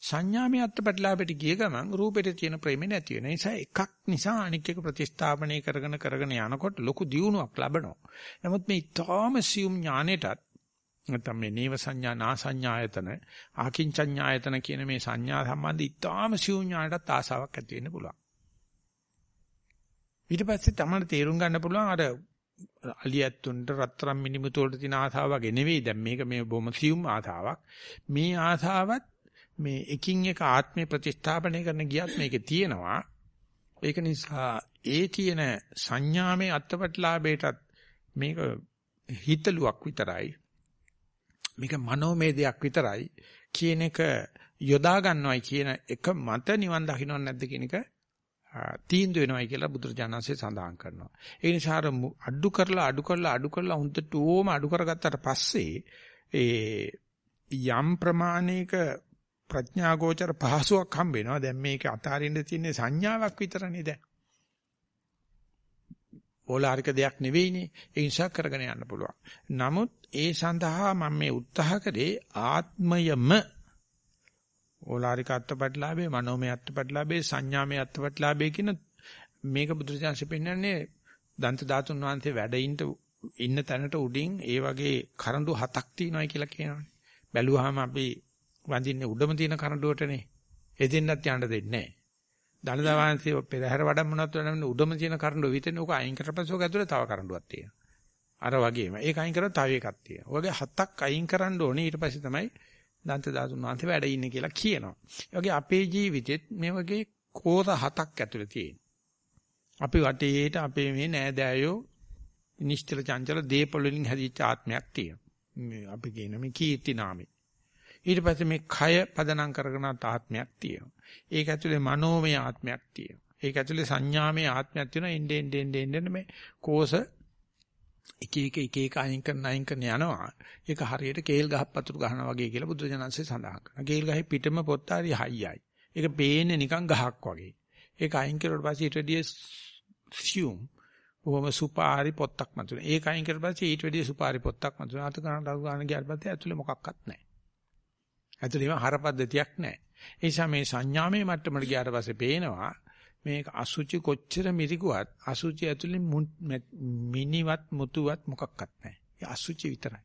සංඥාමය අත්පැටලාපෙට ගිය ගමන් රූපෙට තියෙන ප්‍රේමය නැති වෙන නිසා එකක් නිසා අනික් එක ප්‍රතිස්ථාපනය කරගෙන කරගෙන යනකොට ලොකු දියුණුවක් ලැබෙනවා. නමුත් මේ ඊටාම සියුම් ඥානෙටත් නැත්නම් මේ නේව සංඥා නා සංඥායතන ආකින්චඤ්ඤායතන කියන මේ සංඥා සම්බන්ධ ඊටාම සියුම් ඥානටත් ආසාවක් ඇති වෙන්න පුළුවන්. ඊට පස්සේ තමයි තේරුම් ගන්න පුළුවන් අර අලියැත්තුන්ට රත්තරන් මිනිමුතු වලට තියෙන ආසාව වගේ නෙවෙයි. දැන් මේක මේ බොහොම සියුම් ආසාවක්. මේ ආසාවත් මේ එකින් එක ආත්මේ ප්‍රතිස්ථාපනය කරන ගියත් මේකේ තියෙනවා. ඒක නිසා ඒ තියෙන සංඥාමේ අත්පත්ලාභයටත් මේක හිතලුවක් විතරයි. මේක මනෝමය දෙයක් විතරයි. කියන එක යොදා ගන්නවයි කියන එක මත නිවන් දකින්නව නැද්ද කියන එක තීන්දුව වෙනවයි කියලා බුදුරජාණන්සේ සඳහන් කරනවා. ඒ නිසා අඩු කරලා අඩු කරලා අඩු කරලා හුඳට ඕම අඩු කරගත්තට පස්සේ ඒ යම් ප්‍රමාණයක ප්‍රඥා ගෝචර පහසුවක් හම්බ වෙනවා. දැන් මේක අතාරින්න තියෙන සංඥාවක් විතරනේ දැන්. ඕලාරික දෙයක් නෙවෙයිනේ. ඒ නිසා කරගෙන යන්න පුළුවන්. නමුත් ඒ සඳහා මම මේ උත්සාහ කරේ ආත්මයම ඕලාරික අත්පත්ලාභේ මනෝමය අත්පත්ලාභේ සංඥාමය අත්පත්ලාභේ කියන මේක බුදුරජාන්සේ පෙන්වන්නේ දන්ත ධාතුන් වහන්සේ වැඩ ඉන්න තැනට උඩින් ඒ වගේ කරඬු හතක් තියෙනවායි කියලා කියනවනේ. බැලුවාම අපි වඳින්නේ උඩම තියෙන කරඬුවටනේ. එදින්නත් යන්න දෙන්නේ නැහැ. දනදවාංශය පෙරහැර වඩම්මනත් වෙනම උඩම තියෙන කරඬුව විතරනේ උක අයින් කරපස්සේ ඔක ඇතුලේ තව කරඬුවක් තියෙනවා. අර වගේම ඒක අයින් කරලා තව එකක් තියෙනවා. ඔයගේ හතක් අයින් කරන්න ඕනේ ඊට පස්සේ තමයි දන්ත ධාතුන් වහන්සේ වැඩ ඉන්නේ කියලා කියනවා. ඒ වගේ අපේ ජීවිතෙත් මේ වගේ කෝර හතක් ඇතුලේ තියෙනවා. අපි වටේට අපේ මේ නෑදෑයෝ නිශ්චල චංචල දීපල වලින් හැදිච්ච ආත්මයක් තියෙනවා. අපි කියන මේ කීර්ති නාමේ. ඊට පස්සේ මේ කය පදනම් කරගෙන ආත්මයක් තියෙනවා. ඒක ඇතුලේ මනෝමය ආත්මයක් තියෙනවා. ඒක ඇතුලේ සංඥාමය ආත්මයක් තියෙනවා. එnde ende ende ende මේ කෝෂ එක එක එක එක අයින් කරන අයින් කරන යනවා. ඒක හරියට කේල් ගහක් පතුරු ගහනවා වගේ කියලා බුදුරජාණන්සේ සඳහන් කරනවා. කේල් ගහේ පිටම පොත් හරි හයියයි. ඒක පේන්නේ නිකන් ගහක් වගේ. ඒක අයින් කරුවට පස්සේ ඊට වැඩිය සියුම් බොහොම සුපාරි පොත්තක් මතුන. ඒක අයින් කරුවට පස්සේ ඊට වැඩිය සුපාරි පොත්තක් මතුන. අත ගන්න අරු ගන්න ගියාට පස්සේ ඇතුලේ මොකක්වත් නැහැ. ඇතුලේම හරපද්ධතියක් නැහැ. ඒ නිසා මේ සංඥාමය මට්ටමට ගියාට පස්සේ පේනවා මේක අසුචි කොච්චර මිරිකුවත් අසුචි ඇතුලේ මිනිවත් මුතුවත් මොකක්වත් නැහැ. ඒ අසුචි විතරයි.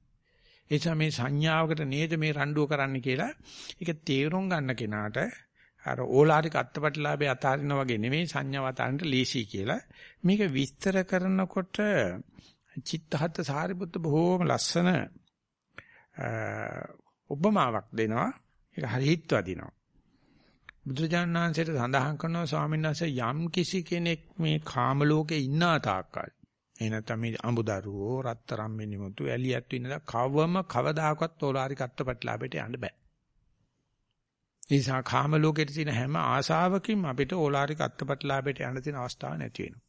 ඒ නිසා මේ සංඥාවකට නේද මේ රණ්ඩුව කරන්න කියලා ඒක තේරුම් ගන්න කෙනාට අර ඕලාරික අත්පත්ලාභය අතාරිනා වගේ නෙමෙයි සංඥාව අතාරින්න ලීසි කියලා. මේක විස්තර කරනකොට චිත්තහත් සාරිපුත්ත බොහෝම ලස්සන උපමාවක් දෙනවා. ඒක හරි හිත්වදිනවා. බුදුරජාණන් වහන්සේට සඳහන් කරනවා ස්වාමීන් වහන්සේ යම් කිසි කෙනෙක් මේ කාම ලෝකේ ඉන්නා තාක්කල් එහෙ නැත්නම් මේ අඹදරුවෝ රත්තරම් මිනිමුතු ඇලියත් වෙනදා කවම කවදාකවත් ඕලාරික අත්පත්ලාභයට යන්න බෑ. නිසා කාම ලෝකෙට තියෙන හැම ආසාවකින්ම අපිට ඕලාරික අත්පත්ලාභයට යන්න තියෙන අවස්ථාවක් නැති වෙනවා.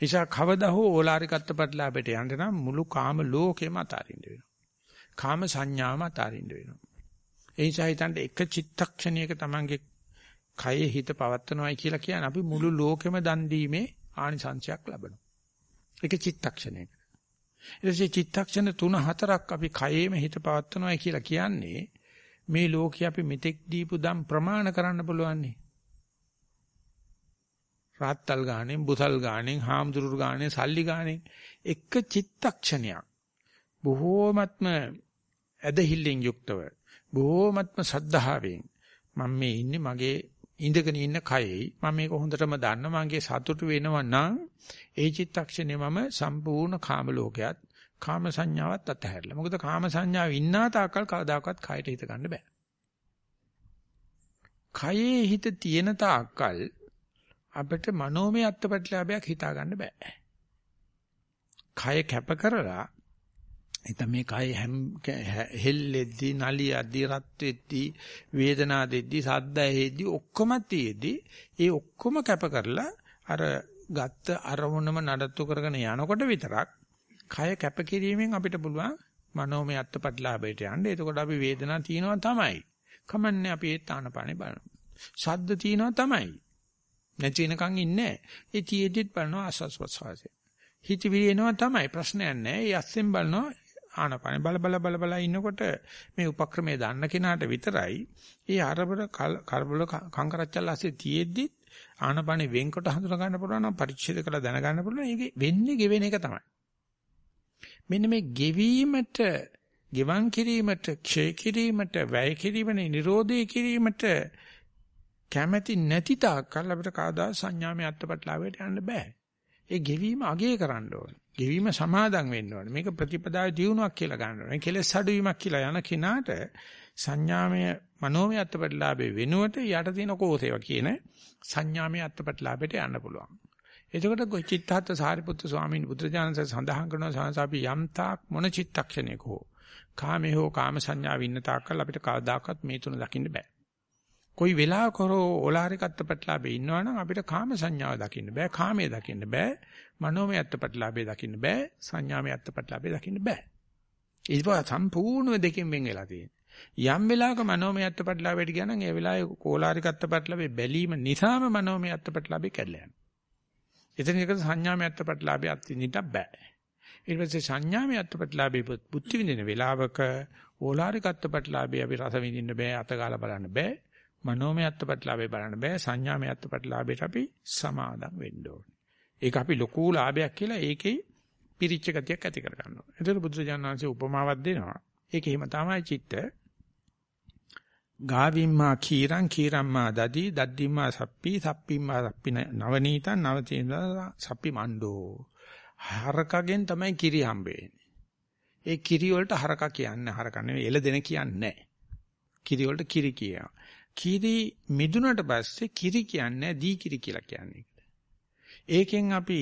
නිසා කවදා හෝ ඕලාරික අත්පත්ලාභයට යන්න නම් මුළු කාම ලෝකෙම අතාරින්න වෙනවා. කාම සංඥාම අතාරින්න වෙනවා. ඒ නිසා හිතන්න එක චිත්තක්ෂණයක තමන්ගේ කයේ හිත පවත්වනවායි කියලා කියන්නේ අපි මුළු ලෝකෙම දන් දීමේ ආනිසංශයක් ලබනවා. ඒක චිත්තක්ෂණයක. ඊට පස්සේ චිත්තක්ෂණ 3-4ක් අපි කයේම හිත පවත්වනවායි කියලා කියන්නේ මේ ලෝකේ අපි මෙතෙක් දීපු දම් ප්‍රමාණ කරන්න පුළුවන්නේ. රාත්තල් ගාණෙන්, බුසල් ගාණෙන්, හාමුදුරුවෝ ගාණෙන්, සල්ලි ගාණෙන් එක චිත්තක්ෂණයක් බොහෝමත්ම ඇදහිල්ලෙන් යුක්තව බොහෝමත්ම සද්ධාවෙන් මම මේ ඉන්නේ මගේ ඉඳගෙන ඉන්න කයෙයි මම මේක හොඳටම දන්න මගේ සතුටු වෙනවා නම් ඒ චිත්තක්ෂණය මම සම්පූර්ණ කාම ලෝකයක් කාම සංඥාවත් අතහැරලා. මොකද කාම සංඥාව ඉන්නා තාකල් කවදාකවත් කයට හිත ගන්න බෑ. කයේ හිත තියෙන තාක්කල් අපිට මනෝමය අත්පත්ලාභයක් හිතා ගන්න බෑ. කය කැප කරලා එතන මේ කය හැම් හෙල්ලෙද්දි නලියද්දි රත් වෙද්දි වේදනා දෙද්දි සද්ද ඇහෙද්දි ඔක්කොම තියේදී ඒ ඔක්කොම කැප කරලා අර ගත්ත අරමුණම නඩත්තු කරගෙන යනකොට විතරක් කය කැප කිරීමෙන් අපිට පුළුවන් මනෝමය අත්පත්ලාභයට යන්න. එතකොට අපි වේදනා තියෙනවා තමයි. කමන්නේ අපි ඒ තානපානේ බලනවා. ශබ්ද තියෙනවා තමයි. නැති වෙනකන් ඉන්නේ. ඒ තියේදිත් බලනවා ආස්වාස් ප්‍රසවාසය. හිතවිලි එනවා තමයි ප්‍රශ්නයක් නැහැ. ඒ අස්සෙන් බලනවා ආනපන බල බල බල බල ඉන්නකොට මේ උපක්‍රමයේ දන්න කෙනාට විතරයි. ඒ අරබර කරබල කංකරච්චල් ASCII තියෙද්දි ආනපන වෙන්කොට හඳුනා ගන්න පුළුවන් නම් පරිච්ඡේද කරලා දැන ගන්න පුළුවන් ඒක වෙන්නේ ගෙවෙන එක තමයි. මෙන්න මේ ගෙවීමට ගෙවන් කිරීමට ක්ෂය කිරීමට වැය කිරීමනේ නිරෝධය කිරීමට කැමැති නැති තාක්කල් අපිට කවදා සංඥාමය අත්පත්ලාවයට යන්න බෑ. ඒ ගෙවීම අගය කරන්න ඕනේ. ගෙවීම සමාදන් වෙන්න ඕනේ. මේක ප්‍රතිපදාවේ දියුණුවක් කියලා ගන්න ඕනේ. කෙලෙස් අඩුවීමක් කියලා යන කෙනාට සංඥාමය මනෝමය අත්පත්ලාභේ වෙනුවට යට තියෙන කෝසේව කියන සංඥාමය අත්පත්ලාභයට යන්න පුළුවන්. එතකොට චිත්තහත් සාරිපුත්තු ස්වාමීන් බුදුරජාණන් සඳහන් කරනවා සංසාපි යම් තාක් මොන චිත්තක්ෂණයක හෝ කාමේ හෝ කාම සංඥාව ඉන්න තාක්කල් අපිට කවදාකවත් මේ තුන දකින්න බෑ. කොයි වෙලාවක හෝ ඕලාරික අත්පත්ලාභේ ඉන්නවනම් අපිට කාම සංඥාව දකින්න බෑ, කාමයේ දකින්න බෑ, මනෝමය අත්පත්ලාභේ දකින්න බෑ, සංඥාමය අත්පත්ලාභේ දකින්න බෑ. ඒක සම්පූර්ණ දෙකෙන් වෙන් වෙලා තියෙනවා. යම් වෙලාවක මනෝමය අත්පත්ලාභයට ගියානම් ඒ වෙලාවේ ඕලාරික අත්පත්ලාභේ බැලීම නිසාම මනෝමය අත්පත්ලාභේ කැඩලා යනවා. එතන එක සංඥාමය අත්පත්ලාභය අත්විඳින්න බෑ. ඊට පස්සේ සංඥාමය අත්පත්ලාභේ බුද්ධ විඳින වෙලාවක ඕලාරික අත්පත්ලාභේ අපි රස විඳින්න බෑ, අතගාලා බලන්න බෑ. මනෝමය අත්පත්ලාභේ බලන්න බෑ, සංඥාමය අත්පත්ලාභයට අපි සමාදම් වෙන්න ඕනේ. ඒක අපි ලොකු ලාභයක් කියලා ඒකේ පිරිච්ච ගතියක් ඇති කර ගන්නවා. ඒතර බුදුරජාණන් වහන්සේ උපමාවක් දෙනවා. ඒක එහෙම තමයි චිත්ත ගාවිම්මා කීරං කීරම්මා දදි දද්දිම්මා සප්පි සප්පිම්මා සප්පි නවනීතං නවතේන සප්පි මණ්ඩෝ හරකගෙන් තමයි කිරි හම්බෙන්නේ ඒ කිරි වලට හරක කියන්නේ හරක නෙවෙයි එළදෙන කියන්නේ කිරි වලට කිරි කියනවා කිරි මිදුනට පස්සේ කිරි කියන්නේ දී කිරි කියලා කියන්නේ. ඒකෙන් අපි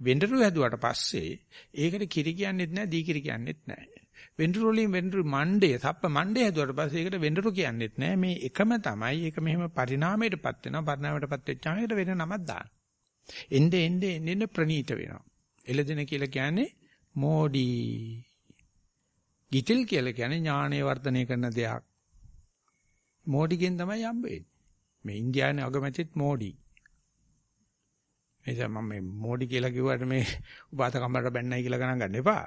වෙඬරු හැදුවට පස්සේ ඒකට කිරි කියන්නේත් නැහැ දී කිරි කියන්නේත් නැහැ වෙඬරු වලින් වෙඬරු මණ්ඩේ සප්ප මණ්ඩේ හැදුවට පස්සේ ඒකට වෙඬරු කියන්නේත් නෑ. මේ එකම තමයි ඒක මෙහෙම පරිණාමයටපත් වෙනවා පරිණාමයටපත් වෙච්චාම ඒකට වෙන නමක් දාන්න. එnde ende ende ප්‍රනීත වෙනවා. එළදෙන කියලා කියන්නේ මෝඩි. ගිතෙල් කියලා කියන්නේ ඥානය වර්ධනය කරන දෙයක්. මෝඩිගෙන් තමයි හම්බෙන්නේ මේ ඉන්දියාවේ අගමැතිත් මෝඩි එනිසා මම මේ මෝඩි කියලා කිව්වට මේ උපාත කම්බලට බැන්නයි කියලා ගණන් ගන්න එපා.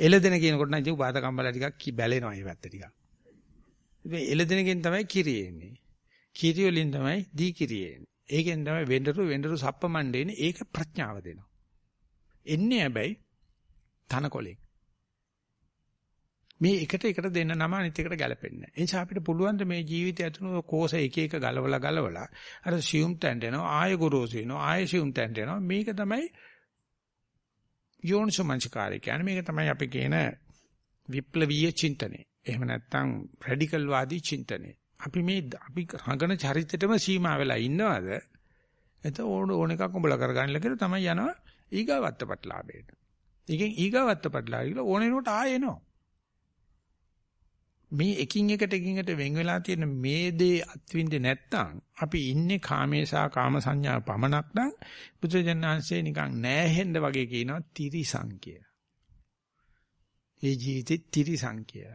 එළදෙන කියනකොට නම් ඉතින් උපාත කම්බල ටිකක් බැලෙනවා මේ පැත්ත ටිකක්. ඉතින් එළදෙනකින් තමයි කිරි එන්නේ. කිරි වලින් තමයි දී කිරි එන්නේ. ඒකෙන් තමයි වෙඬරු වෙඬරු සප්පමණ්ඩේනේ ඒක ප්‍රඥාව දෙනවා. එන්නේ හැබැයි තනකොලෙන්. මේ එකට එකට දෙන්න නම අනිත් එකට ගැලපෙන්නේ නැහැ. ඒ නිසා අපිට පුළුවන් මේ ජීවිතය ඇතුළේ කෝස එක එක ගලවලා ගලවලා අර සියුම් තැන්ට එනවා ආය ගොරෝසු වෙනවා ආය සියුම් තැන්ට එනවා මේක තමයි යෝනිසමංචකාරය කියන්නේ මේක තමයි අපි කියන විප්ලවීය චින්තනය. එහෙම නැත්නම් රැඩිකල් වාදී චින්තනය. අපි මේ අපි රඟන චරිතෙටම සීමා වෙලා ඉන්නවද? එතකොට ඕන ඕන එකක් උඹලා කරගන්නලා කියලා තමයි යනවා ඊගාවත්තපට්ලාභයට. ඒකෙන් ඊගාවත්තපට්ලාභය කියලා ඕනෙනකොට ආයෙ එනවා. මේ එකින් එකට එකින් එකට වෙන් වෙලා තියෙන මේ දේ අත්විඳින්නේ නැත්නම් අපි ඉන්නේ කාමේසා කාම සංඥා පමණක් නම් බුදුජානනාංශේ නිකන් නෑහෙන්න වගේ කියනවා තිරිසංකිය. ඒ ජීවිතේ තිරිසංකිය.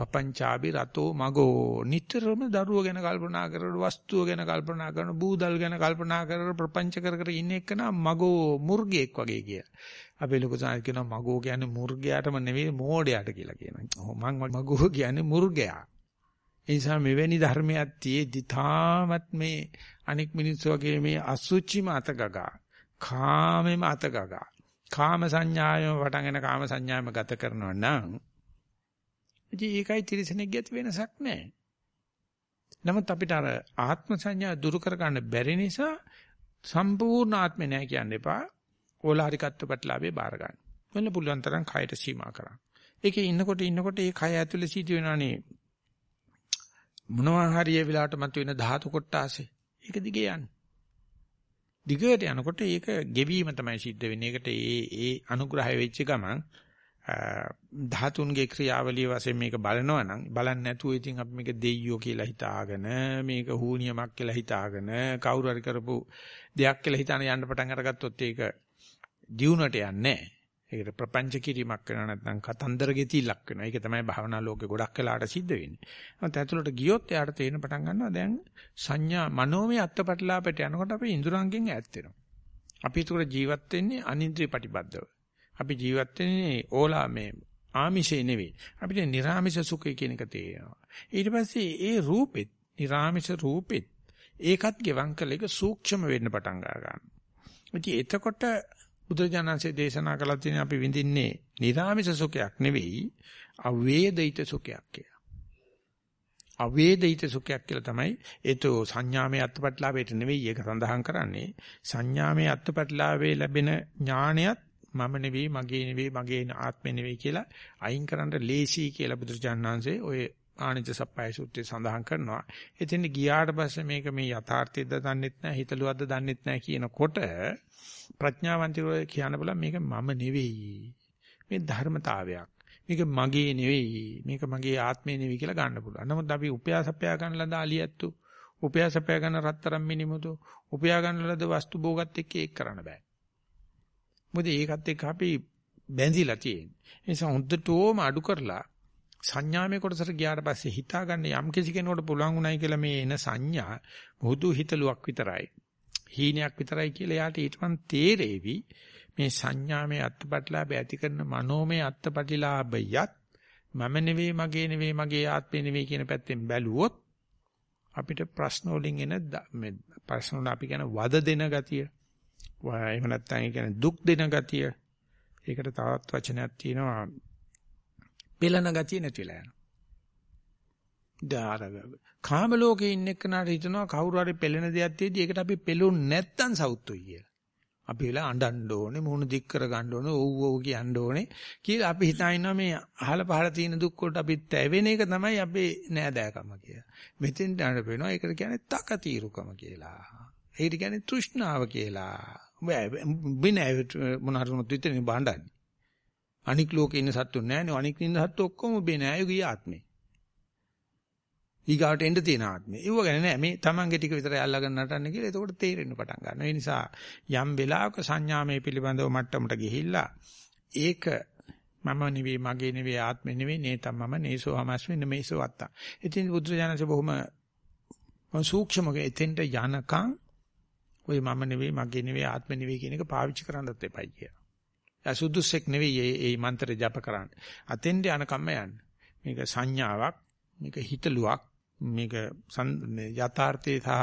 පපංචාබි රතෝ මගෝ නිතරම දරුව ගැන කල්පනා කරන වස්තුව ගැන කල්පනා කරන බූදල් ගැන කල්පනා කරන ප්‍රපංච කර කර ඉන්න එක නම් මගෝ මුර්ගෙක් වගේ කිය. අපේ ලොකු සාහිත්‍ය කියනවා මගෝ කියන්නේ මුර්ගයාටම නෙවෙයි මෝඩයාට කියලා කියනවා. මං මගෝ කියන්නේ මුර්ගයා. ඒ නිසා මෙවැනි ධර්මයක් තියේදි තාමත් මේ අනික් මිනිස්සු වගේ මේ අසුචිම අතගගා කාමෙම අතගගා කාම සංඥායම වටගෙන කාම සංඥායම ගත කරනවා නම් ඉතින් ඒකයි තිරසනෙක් ගැති වෙනසක් නැහැ. නමුත් අපිට අර ආත්ම සංඥා දුරු කර ගන්න බැරි නිසා සම්පූර්ණ ආත්මේ නැහැ කියන්න එපා. ඕලාරිකත්ව ප්‍රතිලාභේ බාර ගන්න. වෙන පුළුවන් තරම් කයට සීමා කරන්න. ඒකේ ඉන්නකොට ඉන්නකොට ඒ කය ඇතුලේ සිට වෙනානේ මොනවා හරි ඒ වෙලාවට මතුවෙන ධාතු කොටාසේ. ඒක දිගේ යන්න. දිගට යනකොට ඒක ගෙවීම තමයි සිද්ධ වෙන්නේ. ඒකට ඒ ඒ අනුග්‍රහය වෙච්ච ගමන් ධාතුන්ගේ ක්‍රියාවලිය වශයෙන් මේක බලනවා නම් බලන්නේ නැතුව ඉතින් අපි මේක දෙයියෝ කියලා හිතාගෙන මේක හූනියමක් කියලා හිතාගෙන කවුරු හරි කරපු දෙයක් කියලා හිතාන යන්න පටන් අරගත්තොත් ඒක දියුණට යන්නේ නැහැ. ඒකට ප්‍රපංච කිරීමක් වෙනවා නැත්නම් කතන්දර ගෙතිලක් වෙනවා. ඒක තමයි භාවනා ලෝකේ ගොඩක් වෙලාට සිද්ධ වෙන්නේ. නමුත් ඇතුළට ගියොත් එයාට තේරෙන පටන් ගන්නවා දැන් සංඥා මනෝමය අත්පටලාපට යනකොට අපි ඉඳුරංගෙන් ඈත් වෙනවා. අපි ඒකට ජීවත් වෙන්නේ අනින්ද්‍රිය ප්‍රතිබද්ධව. අපි ජීවත් වෙන්නේ ඕලා මේ ආමිෂේ නෙවෙයි. අපිට නිර්ආමිෂ සුඛය කියන එක තේරෙනවා. ඊට පස්සේ ඒ රූපෙත්, නිර්ආමිෂ රූපෙත් ඒකත් ගෙවම් කළ එක සූක්ෂම වෙන්න පටන් ගන්නවා. ඉතින් එතකොට බුදුරජාණන්සේ දේශනා කළා තියෙන අපි විඳින්නේ නිර්ආමිෂ සුඛයක් නෙවෙයි අවේදිත සුඛයක් කියලා. අවේදිත සුඛයක් කියලා තමයි ඒතෝ සංඥාමය අත්පත්ලාභයට නෙවෙයි ඒක සඳහන් කරන්නේ සංඥාමය අත්පත්ලාභයේ ලැබෙන ඥානයත් මම නෙවෙයි මගේ නෙවෙයි මගේ ආත්මෙ නෙවෙයි කියලා අයින් කරන්න ලේසි කියලා බුදුරජාණන්සේ ඔය ආනිච්ච සප්පයි සූත්‍රයේ සඳහන් කරනවා. එතෙන් ගියාට පස්සේ මේක මේ යථාර්ථයද දන්නෙත් නැහැ හිතලුවද්ද දන්නෙත් නැහැ කියනකොට ප්‍රඥාවන්තයෝ කියන්න බල මේක මම නෙවෙයි. මේ ධර්මතාවයක්. මේක මගේ නෙවෙයි. මේක මගේ ආත්මේ නෙවෙයි කියලා ගන්න පුළුවන්. නමුත් අපි උපයාසපයා ගන්න ලද අලියැත්තු, උපයාසපයා ගන්න රත්තරන් මිනිමුතු, උපයා ගන්න ලද වස්තු භෝගත් එක්ක ඒක කරන්න බෑ. මොකද ඒකත් එක්ක අපි බැඳිලා තියෙන්නේ. ඒ නිසා හොඳටම අඩු කරලා සංඥාමය කොටසට ගියාට පස්සේ හිතා ගන්න යම් කිසි කෙනෙකුට පුළුවන් උනායි කියලා මේ එන සංඥා බුදු හිතලුවක් විතරයි. හීනයක් විතරයි කියලා යාට ඊටමන් තේරෙවි. මේ සංඥාමය අත්පත්ලාභය ඇති කරන මනෝමය අත්පත්ලාභයත් මම නෙවෙයි මගේ නෙවෙයි මගේ ආත්මේ නෙවෙයි කියන පැත්තෙන් බැලුවොත් අපිට ප්‍රශ්න වලින් එන මේ ප්‍රශ්න වල අපි කියන වද දෙන ගතිය එහෙම නැත්නම් ඒ කියන්නේ දුක් දෙන ගතිය ඒකට තවත් වචනයක් තියෙනවා පෙළන ගතිය නැතිලා යනවා. දාරග කාම ලෝකේ ඉන්න එක්කනට හිතනවා කවුරු හරි පෙළෙන දෙයක් තියෙද්දි ඒකට අපි පෙළුන්නේ නැත්තම් සවුත්තුයි කියලා. අපි වෙලා අඬන්න ඕනේ මුහුණ දික් කර ගන්න ඕනේ ඔව් ඔව් කියන්න ඕනේ කියලා අපි හිතා ඉන්නවා මේ අහල පහල තියෙන දුක් වලට අපි තැවෙන එක තමයි අපේ නෑදෑකම කියලා. මෙතෙන් දැනට වෙනවා ඒකට කියන්නේ තකතිරුකම කියලා. ඒකට කියන්නේ තෘෂ්ණාව කියලා. බින මොන හරි මොනත් විතරනේ බණ්ඩන්නේ. අනික් ලෝකේ ඉන්න සත්තු නෑනේ. අනික් ඉන්න සත්තු ඔක්කොම ඔබේ නෑ යෝගී ආත්මේ. ඊගාට එන්න තියෙන ආත්මේ. ඒව ගැන නෑ මේ Tamange ටික විතරයි අල්ලගෙන නටන්නේ කියලා. එතකොට තේරෙන්න පටන් ගන්නවා. ඒ නිසා යම් වෙලාවක සංඥාමය පිළිබඳව මට්ටමට ගිහිල්ලා ඒක මම නෙවෙයි මගේ නෙවෙයි ආත්මෙ නෙවෙයි නේතම් මම නේසෝ හමස්මි නෙමේසෝ අත්තා. ඉතින් බුදුරජාණන්සේ බොහොම සූක්ෂමව එතෙන්ට යනකම් ඔය මම නෙවෙයි මගේ නෙවෙයි ආත්මෙ නෙවෙයි කියන එක පාවිච්චි කරන්නත් එපයි කියලා. සුදුස්සෙක් නෙවෙයි මේ මේ මන්ත්‍රය ජප කරන්නේ. අතෙන්ට යනකම්ම යන්න. මේක සංඥාවක්, මේක හිතලුවක්, මේක යථාර්ථයේ සහ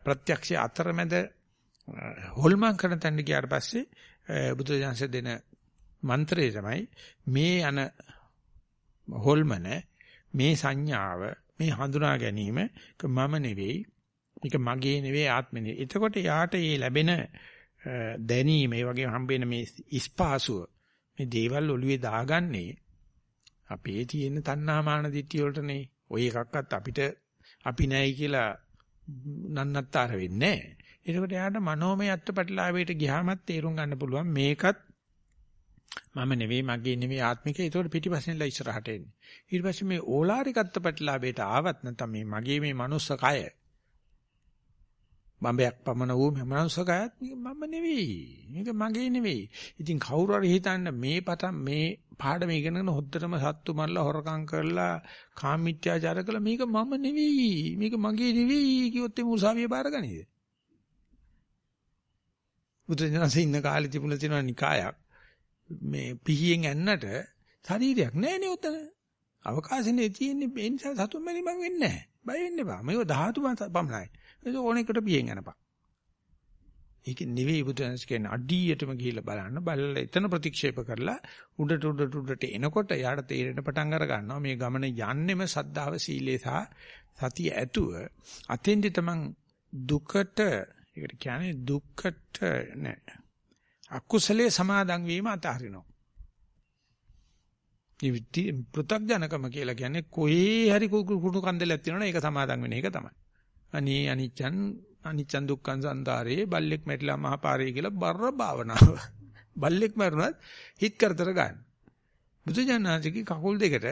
ප්‍රත්‍යක්ෂය අතරමැද හොල්මන් කරන තැනට ගියාට පස්සේ බුදුදහමසේ දෙන මන්ත්‍රය තමයි මේ යන හොල්මන මේ සංඥාව මේ හඳුනා ගැනීම මම නෙවෙයි මේක මගේ නෙවෙයි ආත්මෙ නෙවෙයි. එතකොට යාට මේ ලැබෙන දැනීම ඒ වගේ හම්බෙන මේ ඉස්පාසුව මේ දේවල් ඔළුවේ දාගන්නේ අපේ තියෙන තණ්හාමාන දිට්ඨිය වලටනේ. ওই එකක්වත් අපිට අපි නැයි කියලා නන්නත්තර වෙන්නේ නැහැ. ඒකට යාට මනෝමය අත්පටලාවේට ගියාමත් තේරුම් ගන්න පුළුවන් මේකත් මම නෙවෙයි මගේ නෙවෙයි ආත්මික ඒතකොට පිටිපස්සෙන්ලා ඉස්සරහට එන්නේ. ඊට පස්සේ මේ ඕලාරික අත්පටලාවේට ආවත් නැත්නම් මේ මගේ මේ මනුස්ස කය බම්බයක් පමණ වූ මනසකයත් මම නෙවෙයි. මේක මගේ නෙවෙයි. ඉතින් කවුරු හරි හිතන්න මේ පටන් මේ පාඩම ඉගෙනගෙන හොද්දටම සත්තු මරලා හොරකම් කරලා කාමීත්‍යාචාර කළා මේක මම නෙවෙයි. මේක මගේ නෙවෙයි කිව්වොත් එමු උසාවිය බාරගනීද? බුදුරජාණන්සේ ඉන්න කාලේ තිබුණ තියෙනවා නිකායක්. මේ පිහියෙන් ඇන්නට ශරීරයක් නැහැ නේ උතන. අවකාශනේ තියෙන්නේ ඒ නිසා සතුන් මැරීමක් වෙන්නේ නැහැ. බය වෙන්න එපා. මේක ධාතු පමණයි. ඒක ඕනෙකට පියෙන් යනපන්. ඒක නෙවෙයි බුදුන්ස් කියන්නේ අඩියටම ගිහිල්ලා බලන්න බලලා එතන ප්‍රතික්ෂේප කරලා උඩට උඩට උඩට එනකොට යාට තේරෙන පටන් අර ගන්නවා මේ ගමන යන්නෙම සද්ධාව සීලේ සහ සතිය ඇතුව අතෙන්දි තමන් දුකට ඒකට කියන්නේ දුක්කට නෑ අකුසලයේ සමාදන් වීම අතහරිනවා. ඉති පෘථග්ජනකම කියලා කියන්නේ කොහේ හරි කුණු කන්දලයක් තියෙනවනේ ඒක සමාදන් වෙන එක තමයි. අනේ අනිච්චන් අනිච්චන් දුක්ඛන් සංදාරේ බල්ලෙක් මැරිලා මහපාරේ කියලා බර භාවනාව. බල්ලෙක් මරුණත් හිත කරතර ගන්න. බුදුජානනාතිගේ කකුල් දෙකට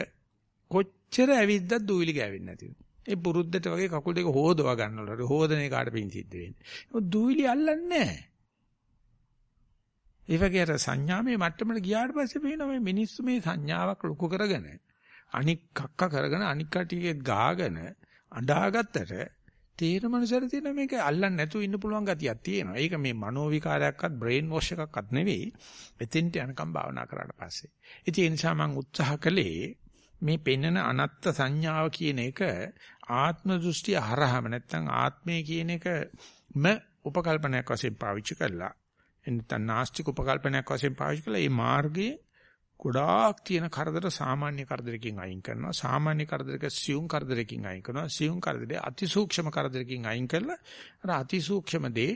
කොච්චර ඇවිද්දත් දූවිලි ගෑවෙන්නේ නැතිව. ඒ පුරුද්දට වගේ කකුල් දෙක හොදවා ගන්නවලු. හොදන එකාට පින් සිද්ධ වෙන්නේ. ඒක දූවිලි අල්ලන්නේ නැහැ. ඒ වගේ අර සංඥාමේ මට්ටමට ගියාට පස්සේ පේනවා මේ මිනිස්සු මේ සංඥාවක් ලොකු කරගෙන අනික් කක්ක කරගෙන අනික් කටියේ ගාගෙන අඬාගත්තට තේර මනසට තියෙන මේක අල්ලන්න නැතුව ඉන්න පුළුවන් ගතියක් තියෙනවා. ඒක මේ මනෝ විකාරයක්වත් බ්‍රේන් වොෂ් එකක්වත් නෙවෙයි. එතෙන්ට යනකම් භාවනා කරාට පස්සේ. ඉතින් ඒ නිසා මම උත්සාහ කළේ මේ පෙන්නන අනත්ත් සංඥාව කියන එක ආත්ම දෘෂ්ටි හරහම නැත්නම් ආත්මය කියන එකම උපකල්පනයක් වශයෙන් පාවිච්චි කළා. එන්නතන් නාස්තික උපකල්පනයක් වශයෙන් පාවිච්චි කළා. මේ මාර්ගයේ ගොඩාක් තියෙන කරදර සාමාන්‍ය කරදරකින් අයින් කරනවා. සාමාන්‍ය කරදරක සියුම් කරදරකින් අයින් කරනවා. සියුම් කරදරේ අතිසූක්ෂම කරදරකින් අයින් කරලා අර අතිසූක්ෂම දේ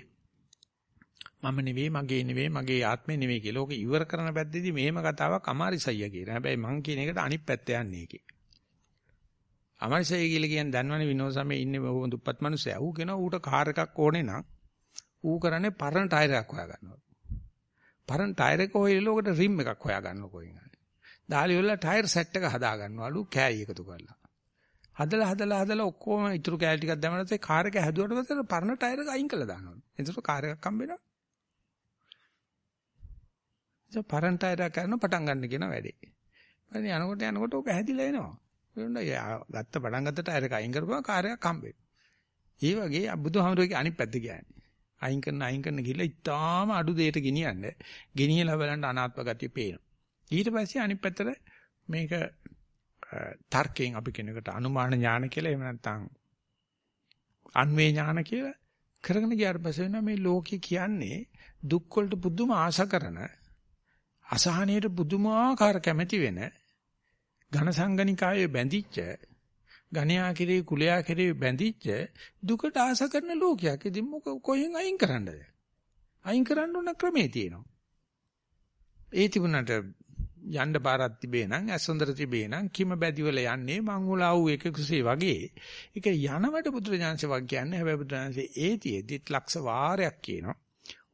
මම නෙවෙයි මගේ නෙවෙයි මගේ ආත්මේ නෙවෙයි කියලා ඕක ඉවර කරන පැත්තේදී මෙහෙම කතාවක් අමාරිසයිය කියන. හැබැයි මං කියන එකට අනිත් පැත්ත යන්නේ ඒකේ. අමාරිසයි කියලා කියන්නේ දන්නවනේ විනෝද සමේ ඉන්නේ බොහොම දුප්පත් මිනිස්සයා. ඌ කියනවා ඌට කාර් එකක් ඕනේ නම් ඌ කරන්නේ පරණ ටයර් එකක් හොයා ගන්නවා පරණ ටයර් එක හොයලා ඔකට රිම් එකක් හොයා ගන්නවා කොහෙන් හරි. දාලි වල ටයර් සෙට් එක හදා ගන්නවලු කෑලි එකතු කරලා. හදලා හදලා හදලා ඔක්කොම ඉතුරු කෑලි ටිකක් දැම්මම පස්සේ කාර් එක හැදුවට පස්සේ පරණ ටයර් එක අයින් කළා දානවා. එතකොට කාර් එකක් හම්බෙනවා. ඒ පරණ ටයර් එක කරන පටන් ගන්න කියන වැඩේ. ඊපස්සේ යනකොට යනකොට ඔක හැදිලා එනවා. ඒනොත් ගත්ත පටන් ගත්ත ටයර් එක අයින් කරපුවා කාර් එකක් හම්බෙනවා. ඒ වගේ බුදුහාමුදුරුවෝ අනිත් පැත්ත කියන්නේ. අයින් කරන අයින් කරන ගිහලා ඉතාලම අඩු දෙයට ගෙනියන්න. ගෙනියලා බලන්න අනාත්ම ගතිය පේනවා. ඊට පස්සේ අනිත් පැත්තට මේක තර්කයෙන් අපි කෙනෙකුට අනුමාන ඥාන කියලා එහෙම නැත්නම් අන්වේ ඥාන කියලා කරගෙන ගියාට පස්සේ වෙනවා මේ ලෝකේ කියන්නේ දුක් වලට පුදුම ආශ කරන අසහනයට පුදුමාකාර කැමැති වෙන ඝන සංගණිකායේ බැඳිච්ච ගණයා කෙරේ කුලයා කෙරේ බැඳිච්ච දුකට ආස කරන ලෝකයක්. ඉතින් මොක කොහෙන් අයින් කරන්නද? අයින් කරන්න ඕන ක්‍රමේ තියෙනවා. ඒ තිබුණාට යන්න පාරක් තිබේ නම් ඇසොන්දර තිබේ නම් කිම බැදිවල යන්නේ මං උලාව් එකකුසේ වගේ. ඒක යනවට බුදුරජාන්සේ වගේ කියන්නේ හැබැයි බුදුරජාන්සේ ඒතිෙදිත් ලක්ෂ වාරයක් කියනවා.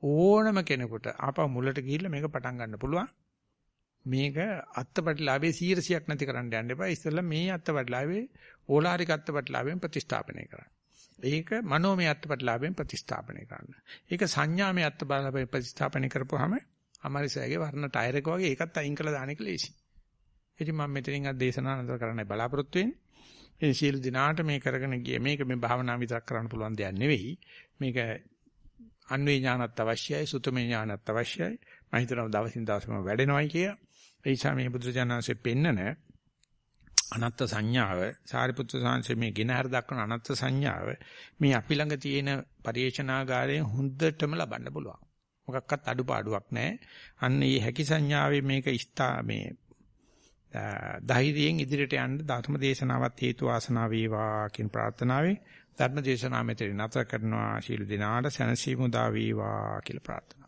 ඕනම කෙනෙකුට ආපහු මුලට ගිහිල්ලා මේක පටන් ගන්න පුළුවන්. මේක අත්පටිලාභේ 100ක් නැති කරන්න යන්න එපා. ඉස්සෙල්ලා මේ අත්පටිලාභේ ඕලාරික අත්පටිලාභයෙන් ප්‍රතිස්ථාපනය කරන්න. ඒක මනෝමය අත්පටිලාභයෙන් ප්‍රතිස්ථාපනය කරන්න. ඒක සංඥාමය අත්පටිලාභයෙන් ප්‍රතිස්ථාපනය කරපුවාම අමාරිසයගේ වර්ණ ටයර් එක වගේ ඒකත් අයින් කළා දාන එක ලේසි. ඉතින් මම මෙතනින් අද දේශනා නතර කරන්නයි බලාපොරොත්තු වෙන්නේ. ඒ සියලු දිනාට මේ කරගෙන ගිය මේක මේ භාවනා විතරක් කරන්න පුළුවන් දෙයක් නෙවෙයි. මේක අන්වේ ඥානත් අවශ්‍යයි, සුතමේ ඥානත් අවශ්‍යයි. මම හිතනවා දවසින් දවසම වැඩෙනවයි කිය. ඒ නිසා මේ බුදුරජාණන්සේ පෙන්නන අනත්ත් සංඥාව සාරිපුත්‍ර සාංශයේ මේ ගෙන හර දක්වන අනත්ත් සංඥාව මේ අපි ළඟ තියෙන පරිේශනාගාරයෙන් හොඳටම ලබන්න පුළුවන්. මොකක්වත් අඩුපාඩුවක් නැහැ. අන්න මේ හැකි සංඥාවේ මේක ඉස්තා මේ ධෛර්යයෙන් ඉදිරියට යන්න ධර්ම දේශනාවත් හේතු වාසනා වේවා කියන ප්‍රාර්ථනාවෙන් ධර්ම දේශනාව මෙතන නැතර කරනවා ශීල දිනාට සනසීමු දා වේවා කියලා ප්‍රාර්ථනා